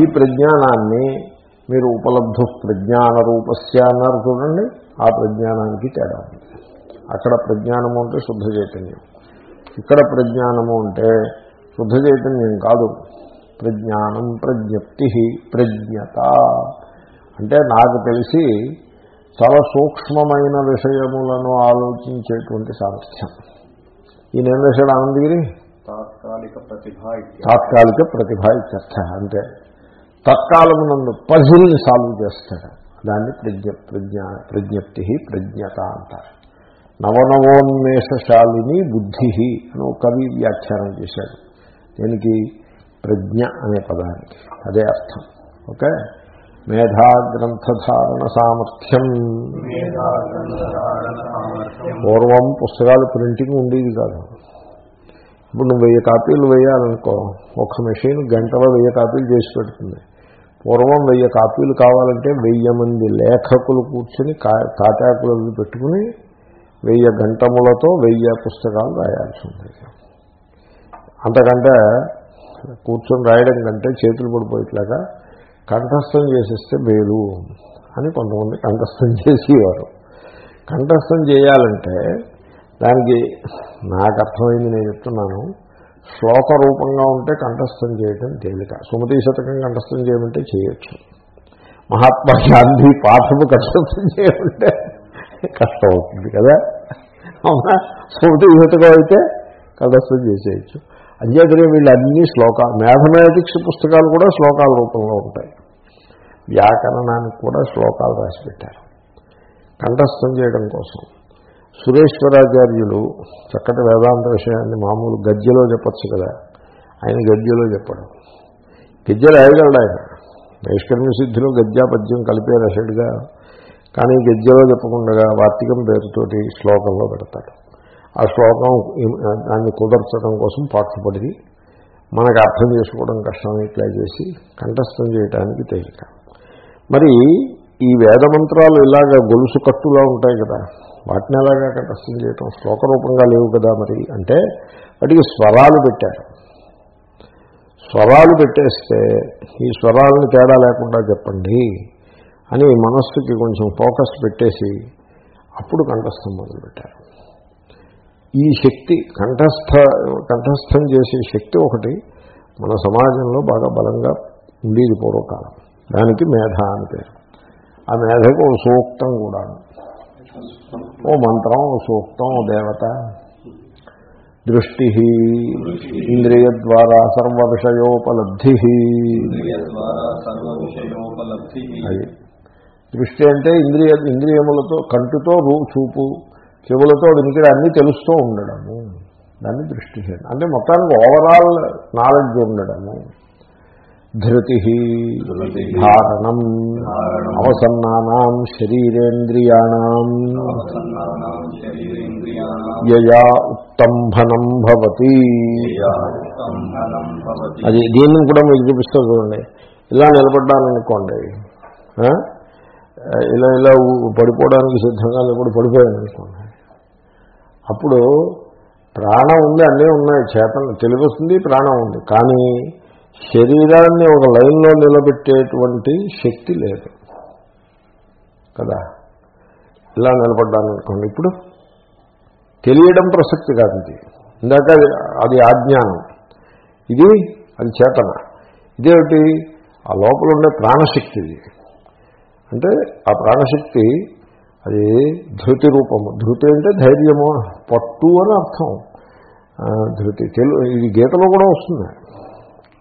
ఈ ప్రజ్ఞానాన్ని మీరు ఉపలబ్ధ ప్రజ్ఞాన రూపస్య అన్నారు చూడండి. ఆ ప్రజ్ఞానానికి తేడా ఉంది. అక్కడ ప్రజ్ఞానము అంటే శుద్ధ చైతన్యం. ఇక్కడ ప్రజ్ఞానము అంటే శుద్ధ చైతన్యం కాదు. ప్రజ్ఞానం ప్రజ్ఞప్తి ప్రజ్ఞత. అంటే నాకు తెలిసి చాలా సూక్ష్మమైన విషయములను ఆలోచించేటువంటి సామర్థ్యం. ఈయన వేశాడు ఆనందగిరి? తాత్కాలిక ప్రతిభ. తాత్కాలిక ప్రతిభ ఇత్యర్థ. అంటే తత్కాలమునందు పజిల్ని సాల్వ్ చేస్తాడు. దాన్ని ప్రజ్ఞ ప్రజ్ఞ ప్రజ్ఞప్తి ప్రజ్ఞత అంటారు. నవనవోన్మేషశాలిని బుద్ధి అని ఒక కవి వ్యాఖ్యానం చేశాడు. దీనికి? ప్రజ్ఞ అనే పదానికి. అదే అర్థం. ఓకే? మేధా గ్రంథధారణ సామర్థ్యం మేధాగ్రంథధారణ సామర్థ్యం పూర్వం పుస్తకాలు ప్రింటింగ్ ఉండేది కాదు. ఇప్పుడు నువ్వు వెయ్యి కాపీలు వేయాలనుకో ఒక మెషిన్ గంటలో వెయ్యి కాపీలు చేసి పెడుతుంది. పూర్వం వెయ్యి కాపీలు కావాలంటే వెయ్యి మంది లేఖకులు కూర్చుని కా తాటాకులు అవి పెట్టుకుని వెయ్యి గంటములతో వెయ్యి పుస్తకాలు రాయాల్సి ఉండేది. అంతకంటే కూర్చొని రాయడం కంటే చేతులు పడిపోయేట్లాగా కంఠస్థం చేసేస్తే మేలు అని కొంతమంది కంఠస్థం చేసేవారు. కంఠస్థం చేయాలంటే దానికి నాకు అర్థమైంది నేను చెప్తున్నాను. శ్లోక రూపంగా ఉంటే కంఠస్థం చేయడం తేలిక. సుమతి శతకం కంఠస్థం చేయమంటే చేయొచ్చు. మహాత్మా గాంధీ పాఠము కంఠస్థం చేయమంటే కష్టం అవుతుంది కదా. అవునా? సుమతి శతకం అయితే కంఠస్థం చేసేయచ్చు. అంచేతనే వీళ్ళు అన్ని శ్లోకాలు మ్యాథమెటిక్స్ పుస్తకాలు కూడా శ్లోకాల రూపంలో ఉంటాయి. వ్యాకరణానికి కూడా శ్లోకాలు రాసి పెట్టారు కంఠస్థం చేయడం కోసం. సురేశ్వరాచార్యులు చక్కటి వేదాంత విషయాన్ని మామూలు గద్యలో చెప్పచ్చు కదా. ఆయన గద్యలో చెప్పడం. గద్య రాయగలడు ఆయన. నైష్కర్మ్య సిద్ధిలో గద్య పద్యం కలిపే రషడ్గా కానీ గద్యలో చెప్పకుండా వార్తికం పేరుతోటి శ్లోకంలో పెడతాడు. ఆ శ్లోకం దాన్ని కుదర్చడం కోసం పాటుపడింది. మనకు అర్థం చేసుకోవడం కష్టం ఇట్లా చేసి కంఠస్థం చేయడానికి తేలిక. మరి ఈ వేదమంత్రాలు ఇలాగ గొలుసు కట్టులా ఉంటాయి కదా వాటిని ఎలాగా కంఠస్థం చేయటం? శ్లోక రూపంగా లేవు కదా మరి. అంటే వాటికి స్వరాలు పెట్టారు. స్వరాలు పెట్టేస్తే ఈ స్వరాలను తేడా లేకుండా చెప్పండి అని మనస్సుకి కొంచెం ఫోకస్ పెట్టేసి అప్పుడు కంఠస్థం మొదలుపెట్టారు. ఈ శక్తి కంఠస్థ కంఠస్థం చేసే శక్తి ఒకటి మన సమాజంలో బాగా బలంగా ఉండేది పూర్వకాలం. దానికి మేధ అని పేరు. ఆ మేధకు ఒక సూక్తం కూడా ఓ మంత్రం ఓ సూక్తం ఓ దేవత. దృష్టి ఇంద్రియ ద్వారా సర్వ విషయోపలబ్ధి ఇంద్రియ ద్వారా సర్వ విషయోపలబ్ధి అది. దృష్టి అంటే ఇంద్రియ ఇంద్రియములతో కంటితో రూ చూపు చెవులతో వినికిడి అన్నీ తెలుస్తూ ఉండడము. దాన్ని దృష్టి అంటే మొత్తానికి ఓవరాల్ నాలెడ్జ్ ఉండడము. ధృతి ధారణం. అవసన్నానాం శరీరేంద్రియాణం. యయా ఉత్తంభనం భవతి. అది దీన్ని కూడా మీకు చూపిస్తా చూడండి. ఇలా నిలబడ్డాననుకోండి? ఇలా ఇలా పడిపోవడానికి సిద్ధంగా ఇప్పుడు పడిపోయాను అనుకోండి అప్పుడు ప్రాణం ఉంది అన్నీ ఉన్నాయి చేతన తెలివస్తుంది ప్రాణం ఉంది. కానీ శరీరాన్ని ఒక లైన్లో నిలబెట్టేటువంటి శక్తి లేదు. కదా? ఇలా నిలబడ్డాను అనుకోండి ఇప్పుడు తెలియడం ప్రసక్తి కాదు ఇది. ఇందాక అది అది ఆజ్ఞానం. ఇది అది చేతన. ఇదేమిటి? ఆ లోపల ఉండే ప్రాణశక్తి ఇది. అంటే ఆ ప్రాణశక్తి అది ధృతి రూపము. ధృతి అంటే ధైర్యము పట్టు అని అర్థం. ధృతి. తెలు ఇది గీతలో కూడా వస్తుంది.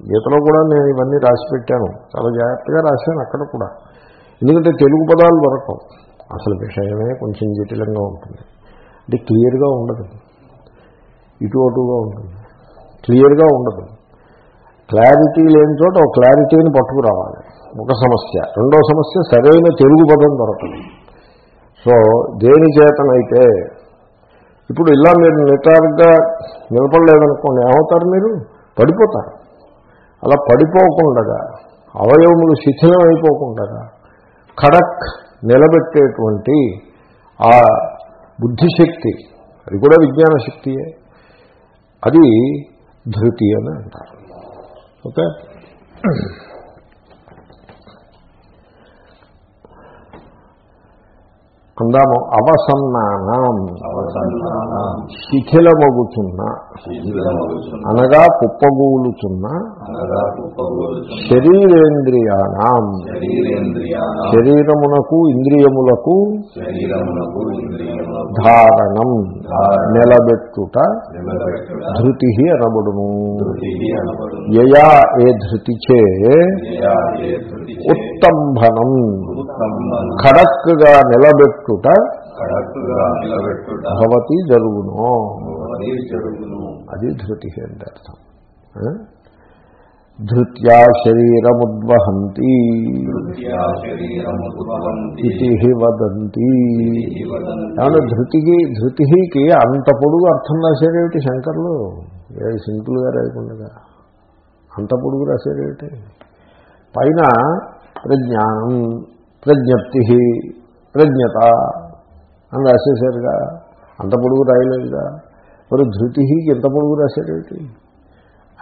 గీతలో కూడా నేను ఇవన్నీ రాసి పెట్టాను చాలా జాగ్రత్తగా రాశాను అక్కడ కూడా. ఎందుకంటే తెలుగు పదాలు దొరకవు. అసలు విషయమే కొంచెం జటిలంగా ఉంటుంది. అంటే క్లియర్గా ఉండదు. ఇటు అటుగా ఉంటుంది. క్లియర్గా ఉండదు. క్లారిటీ లేని చోట ఒక క్లారిటీని పట్టుకురావాలి. ఒక సమస్య. రెండో సమస్య సరైన తెలుగు పదం దొరకదు. సో దేని చేతనైతే ఇప్పుడు ఇలా మీరు నిటారుగా నిలబడలేదనుకోండి ఏమవుతారు మీరు? పడిపోతారు. అలా పడిపోకుండా అవయవములు శిథిలం అయిపోకుండా ఖడక్ నిలబెట్టేటువంటి ఆ బుద్ధిశక్తి అది కూడా విజ్ఞాన శక్తియే అది ధృతి అని అంటారు. ఓకే? అందాము అవసన్నానం. శిథిలమగుచున్న అనగా కుప్పగూలుచున్న శరీరేంద్రియాణం శరీరమునకు ఇంద్రియములకు ధారణం. నిలబెట్టుట. ధృతి అనబడును. యయా ఏ ఏ ధృతిచే. ఉత్తంభనం. ఖడక్గా కడక్కుగా నిలబెట్టుట భవతి జరుగును. అది ధృతి అంటే అర్థం? ధృత్యా శరీరముద్వహంతి. ఇది వదంతి. ఏమన్నా ధృతికి ధృతికి అంత పొడుగు అర్థం రాశారేమిటి శంకర్లు? ఏ సింపుల్గా రాయకుండా అంత పొడుగు రాశారేమిటి పైన ప్రజ్ఞానం ప్రజ్ఞప్తి ప్రజ్ఞత అని రాసేశారుగా. అంత పొడుగు రాయలేదుగా. మరి ధృతికి ఎంత పొడుగు రాశారేమిటి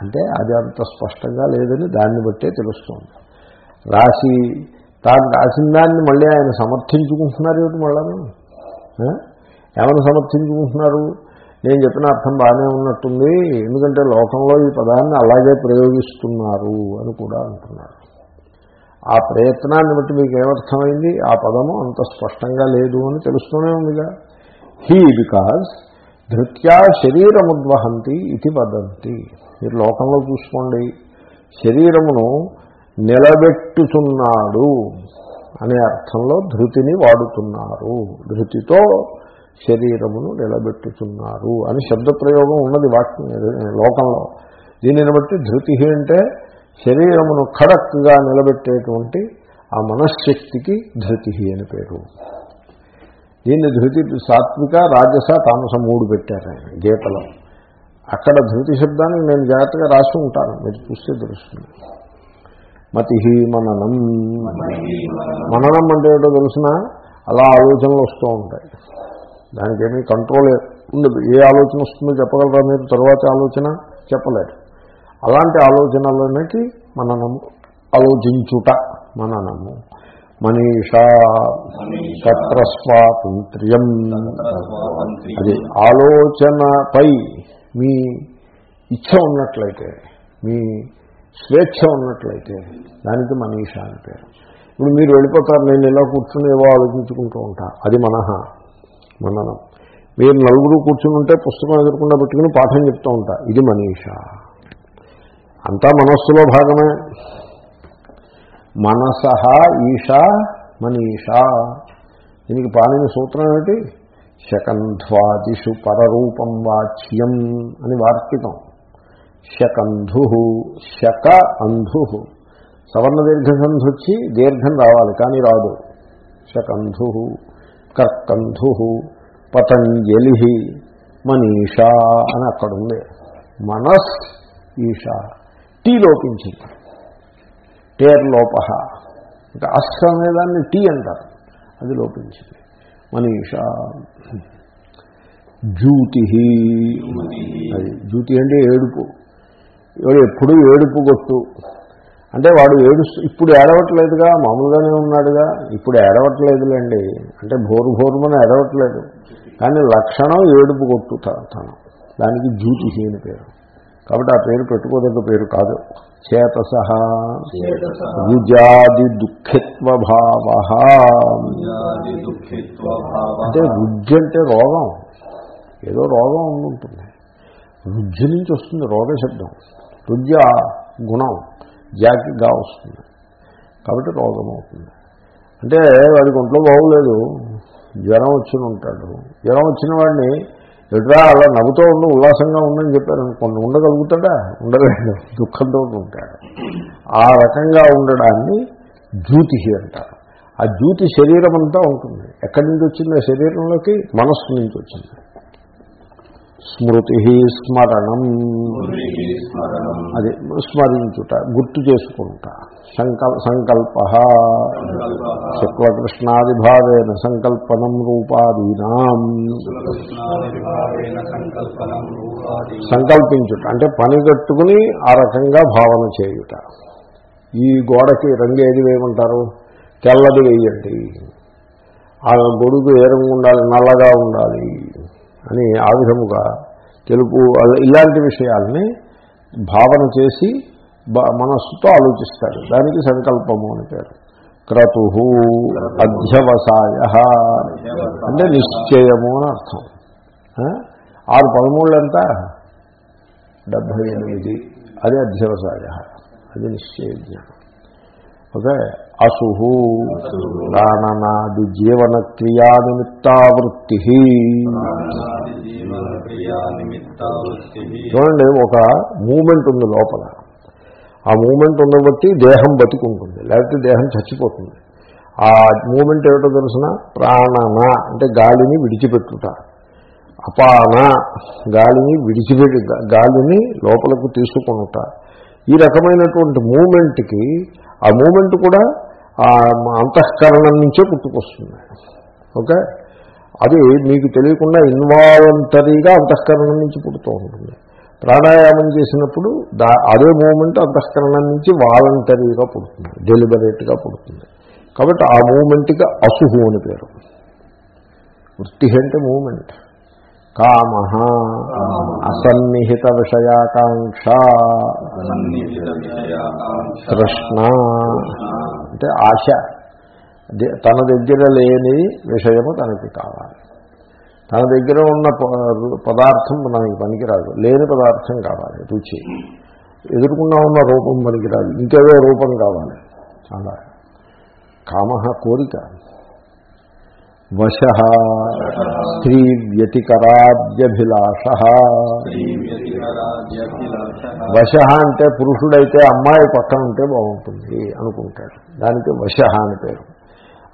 అంటే అది అంత స్పష్టంగా లేదని దాన్ని బట్టే తెలుస్తోంది. రాసి తాను రాసిన దాన్ని మళ్ళీ ఆయన సమర్థించుకుంటున్నారు ఏమిటి మళ్ళాను? ఆ? ఏమని సమర్థించుకుంటున్నారు? నేను చెప్పిన అర్థం బాగానే ఉన్నట్టుంది. ఎందుకంటే లోకంలో ఈ పదాన్ని అలాగే ప్రయోగిస్తున్నారు అని కూడా అంటున్నారు. ఆ ప్రయత్నాన్ని బట్టి మీకు ఏమర్థమైంది? ఆ పదము అంత స్పష్టంగా లేదు అని తెలుస్తూనే ఉందిగా. హీ బికాజ్ ధృత్యా శరీరముద్వహంతి ఇది వదంతి. మీరు లోకంలో చూసుకోండి. శరీరమును నిలబెట్టుచున్నాడు అనే అర్థంలో ధృతిని వాడుతున్నారు. ధృతితో శరీరమును నిలబెట్టుచున్నారు అని శబ్దప్రయోగం ఉన్నది వాక్యం లోకంలో. దీనిని బట్టి ధృతి అంటే శరీరమును ఖడక్గా నిలబెట్టేటువంటి ఆ మనశ్శక్తికి ధృతి అని పేరు. దీన్ని ధృతి సాత్విక రాజస తామస మూడు పెట్టారు ఆయన గీతలో. అక్కడ ధృతి శబ్దానికి నేను జాగ్రత్తగా రాసి ఉంటాను మీరు చూస్తే తెలుస్తుంది. మతి మననం. మననం అంటే ఏంటో తెలిసిన అలా ఆలోచనలు వస్తూ ఉంటాయి. దానికి ఏమీ కంట్రోల్ ఉండదు ఏ ఆలోచన వస్తుందో చెప్పగలరా మీరు? తర్వాత ఆలోచన చెప్పలేరు అలాంటి ఆలోచనలకి మననము ఆలోచించుట మననము. మనీషా తత్ర స్వాతంత్ర్యం అది ఆలోచనపై మీ ఇచ్చ ఉన్నట్లయితే మీ స్వేచ్ఛ ఉన్నట్లయితే దానికి మనీషా అని పేరు. ఇప్పుడు మీరు వెళ్ళిపోతారు నేను ఇలా కూర్చుని ఏవో ఆలోచించుకుంటూ ఉంటా. అది మనహ మననం. మీరు నలుగురు కూర్చుని ఉంటే పుస్తకం ఎదురకుండా పెట్టుకుని పాఠం చెప్తూ ఉంటా. ఇది మనీష. అంతా మనస్సులో భాగమే. మనస ఈషా మనీషా. దీనికి పాలిన సూత్రం ఏమిటి? శకంధ్వాదిషు పరరూపం వాచ్యం అని వార్తికం. శకంధు శక అంధు. సవర్ణ దీర్ఘసంధి వచ్చి దీర్ఘం రావాలి కానీ రాదు. శకంధు కర్కంధు పతంజలి మనీషా అని అక్కడుంది. మనస్ ఈషా. టీ లోపించింది. టేర్ లోప ఇంకా అస్ అనేదాన్ని టీ అంటారు. అది లోపించింది. మనీషా. జ్యూతి అది జ్యూతి అంటే ఏడుపు. ఎప్పుడు ఏడుపు కొట్టు. అంటే వాడు ఏడు ఇప్పుడు ఏడవట్లేదుగా మామూలుగానే ఉన్నాడుగా. ఇప్పుడు ఏడవట్లేదులేండి. అంటే భోరు భోరుమని ఏడవట్లేదు. కానీ లక్షణం ఏడుపు కొట్టు తనం. దానికి జ్యూతి అని పేరు. కాబట్టి ఆ పేరు పెట్టుకోదగ్గ పేరు కాదు. చేతస రుజాది దుఃఖిత్వ భావ అంటే రుజ్జు అంటే రోగం. ఏదో రోగం ఉంటుంది రుజ్జు నుంచి వస్తుంది రోగ శబ్దం రుజ్జ గుణం జాకిగా వస్తుంది. కాబట్టి రోగం అవుతుంది. అంటే వాడికి ఒంట్లో బాగోలేదు. జ్వరం వచ్చి ఉంటాడు జ్వరం వచ్చిన వాడిని ఎటురా అలా నవ్వుతూ ఉండి ఉల్లాసంగా ఉండని చెప్పారు అనుకోండి ఉండగలుగుతాడా? ఉండలేడు. దుఃఖంతో ఉంటాడు. ఆ రకంగా ఉండడాన్ని జ్యూతి అంటారు ఆ జ్యూతి శరీరం అంతా ఉంటుంది. ఎక్కడి నుంచి వచ్చింది? ఆ శరీరంలోకి మనస్సు నుంచి వచ్చింది. స్మృతి స్మరణం. అది స్మరించుట గుర్తు చేసుకుంటా. సంకల్ సంకల్ప. శుక్లకృష్ణాదిభావేన సంకల్పనం రూపాదీనాం. సంకల్పించుట అంటే పని కట్టుకుని ఆ రకంగా భావన చేయుట. ఈ గోడకి రంగు ఏది వేయమంటారు? తెల్లది వేయండి. ఆ గొడుగు ఏ రంగు ఉండాలి? నల్లగా ఉండాలి. అని ఆ విధముగా తెలుపు ఇలాంటి విషయాల్ని భావన చేసి మనస్సుతో ఆలోచిస్తాడు. దానికి సంకల్పము అని పేరు. క్రతు అధ్యవసాయ. అంటే నిశ్చయము అని అర్థం. ఆరు పదమూడు ఎంత డెబ్భై ఎనిమిది. అది అధ్యవసాయ. అది నిశ్చయ జ్ఞానం ఓకే? అసు ప్రాణనాది జీవన క్రియా నిమిత్తావృత్తి చూడండి ఒక మూమెంట్ ఉంది లోపల. ఆ మూమెంట్ ఉన్న బట్టి దేహం బతికుంటుంది లేకపోతే దేహం చచ్చిపోతుంది. ఆ మూమెంట్ ఏమిటో తెలిసిన? ప్రాణన అంటే గాలిని విడిచిపెట్టుట. అపాన గాలిని విడిచిపెట్టి గాలిని లోపలకు తీసుకొనుట. ఈ రకమైనటువంటి మూమెంట్కి ఆ మూమెంట్ కూడా అంతఃకరణం నుంచే పుట్టుకొస్తుంది. ఓకే? అది మీకు తెలియకుండా ఇన్వాలంటరీగా అంతఃకరణం నుంచి పుడుతూ ఉంటుంది. ప్రాణాయామం చేసినప్పుడు దా అదే మూమెంట్ అంతఃకరణం నుంచి వాలంటరీగా పుడుతుంది. డెలిబరేట్గా పుడుతుంది. కాబట్టి ఆ మూమెంట్కి అసుహు అని పేరు. వృత్తి అంటే మూమెంట్ కామ. అసన్నిహిత విషయాకాంక్ష తృష్ణ అంటే ఆశ. తన దగ్గర లేని విషయము తనకి కావాలి. తన దగ్గర ఉన్న పదార్థం మనకి పనికిరాదు. లేని పదార్థం కావాలి. రుచి. ఎదుర్కొన్నా ఉన్న రూపం పనికిరాదు. ఇంకేదో రూపం కావాలి. అలా కామ కోరిక. వశ స్త్రీ వ్యతికరాద్యభిలాష వశ అంటే పురుషుడైతే అమ్మాయి పక్కన ఉంటే బాగుంటుంది అనుకుంటాడు. దానికి వశ అని పేరు.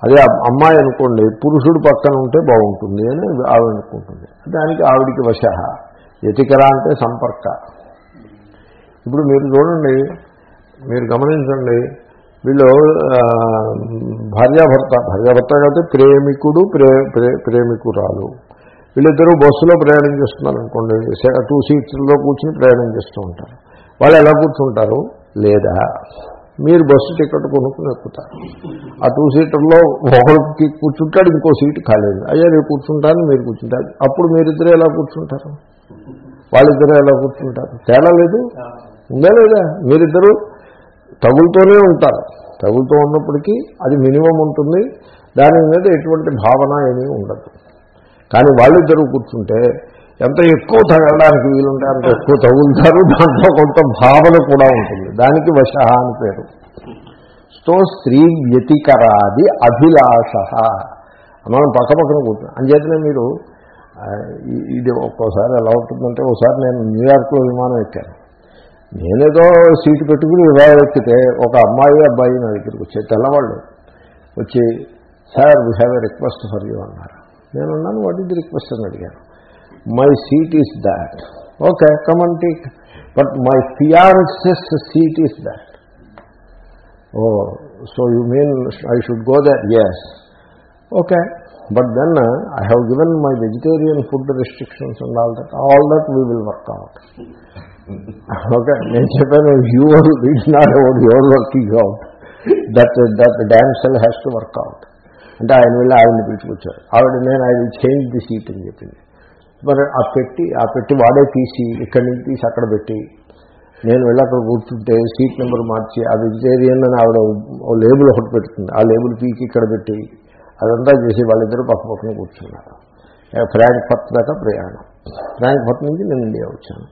అదే అమ్మాయి అనుకోండి పురుషుడు పక్కన ఉంటే బాగుంటుంది అని ఆవిడ అనుకుంటుంది. దానికి ఆవిడికి వశ. వ్యతికర అంటే సంపర్క. ఇప్పుడు మీరు చూడండి మీరు గమనించండి వీళ్ళు భార్యాభర్త భార్యాభర్త కాబట్టి ప్రేమికుడు ప్రే ప్రేమికురాలు. వీళ్ళిద్దరూ బస్సులో ప్రయాణం చేస్తున్నారు అనుకోండి టూ సీట్స్లో కూర్చుని ప్రయాణం చేస్తూ ఉంటారు. వాళ్ళు ఎలా కూర్చుంటారు? లేదా మీరు బస్సు టికెట్ కొనుక్కుని ఎక్కుతారు. ఆ టూ సీటర్లో ఒకరికి కూర్చుంటాడు ఇంకో సీటు ఖాళీ. అయ్యా నేను కూర్చుంటాను మీరు కూర్చుంటారు. అప్పుడు మీరిద్దరూ ఎలా కూర్చుంటారు? వాళ్ళిద్దరూ ఎలా కూర్చుంటారు? తేడా లేదు? ఉందా లేదా? మీరిద్దరూ తగులుతూనే ఉంటారు. తగులుతూ ఉన్నప్పటికీ అది మినిమం ఉంటుంది. దాని మీద ఎటువంటి భావన ఏమీ ఉండదు. కానీ వాళ్ళిద్దరూ కూర్చుంటే ఎంత ఎక్కువ తగలడానికి వీలుంటే అంత ఎక్కువ తగులుతారు. దాంట్లో కొంత భావన కూడా ఉంటుంది. దానికి వశ అని పేరు. సో స్త్రీ వ్యతికరాది అభిలాష. మనం పక్క పక్కన కూర్చున్నాం. అంచేతనే మీరు ఇది ఒక్కోసారి ఎలా ఉంటుందంటే ఒకసారి నేను న్యూయార్క్లో విమానం ఎక్కాను. నేనేదో సీటు పెట్టుకుని విమానం ఎక్కితే ఒక అమ్మాయి అబ్బాయి నా దగ్గరికి వచ్చే తెల్లవాళ్ళు వచ్చి sir we have a request for you అన్నారు. నేను అన్నాను వాట్ ఇది రిక్వెస్ట్ అని అడిగాను. My seat is that okay come on teak but my fiancee's seat is that oh so you mean I should go that yes okay but then I have given my vegetarian food restrictions and all that all that we will work out okay నేను చెప్పాను your it's not our your working out that that themself has to work out అంటే ఆయన వెళ్ళి ఆవిడని పిలుచుకొచ్చారు. ఆవిడ నేను I will change the seat అని చెప్పింది. మరి ఆ పెట్టి ఆ పెట్టి వాడే తీసి ఇక్కడి నుంచి తీసి అక్కడ పెట్టి నేను వెళ్ళి అక్కడ కూర్చుంటే సీట్ నెంబర్ మార్చి ఆ వెజిటేరియన్ అని ఆవిడ ఓ లేబుల్ ఒకటి పెడుతుంది ఆ లేబుల్ పీకి ఇక్కడ పెట్టి అదంతా చేసి వాళ్ళిద్దరూ పక్క పక్కన కూర్చున్నారు. ఫ్రాంక్ ఫర్త్ దాకా ప్రయాణం. ఫ్రాంక్ఫర్ట్ నుంచి నేను ఇండియా వచ్చాను.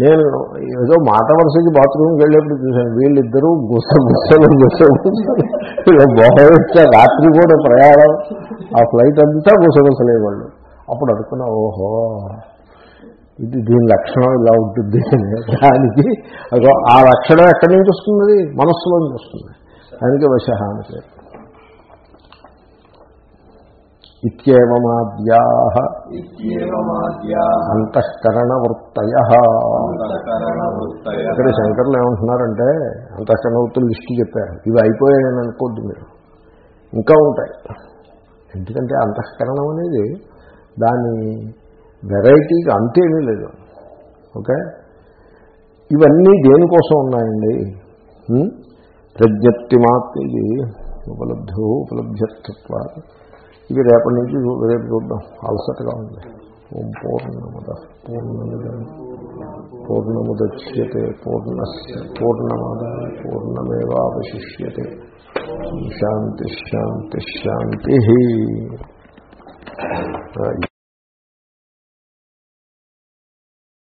నేను ఏదో మాట వరుసకి బాత్రూమ్కి వెళ్ళేప్పుడు చూశాను. వీళ్ళిద్దరూ గుస గుసలు గుస గుసలు బాగా రాత్రి కూడా ప్రయాణం. ఆ ఫ్లైట్ అంతా గుసగుసలే వాళ్ళు. అప్పుడు అనుకున్నా ఓహో ఇది దీని లక్షణం ఇలా ఉంటుంది. అని. దానికి ఆ లక్షణం ఎక్కడి నుంచి వస్తుంది మనస్సులో నుంచి వస్తుంది. దానికి వశ పేరు. అంతఃకరణ వృత్తయ ఇక్కడ శంకర్లు ఏమంటున్నారంటే అంతఃకరణ వృత్తులు లిస్టు చెప్పారు. ఇవి అయిపోయాయని అనుకోద్దు మీరు. ఇంకా ఉంటాయి. ఎందుకంటే అంతఃకరణం అనేది దాని వెరైటీకి అంతేమీ లేదు. ఓకే? ఇవన్నీ దేనికోసం ఉన్నాయండి? ప్రజ్ఞప్తి మాత్రం ఇది ఉపలబ్ధు ఉపలభ్యత్వ ఇది రేపటి నుంచి రేపు చూద్దాం. అలసటగా ఉంది. ఓం పూర్ణముద పూర్ణముద పూర్ణముద్యతే పూర్ణస్ పూర్ణమాద పూర్ణమేవాశిష్యతే శాంతి శాంతి శాంతి.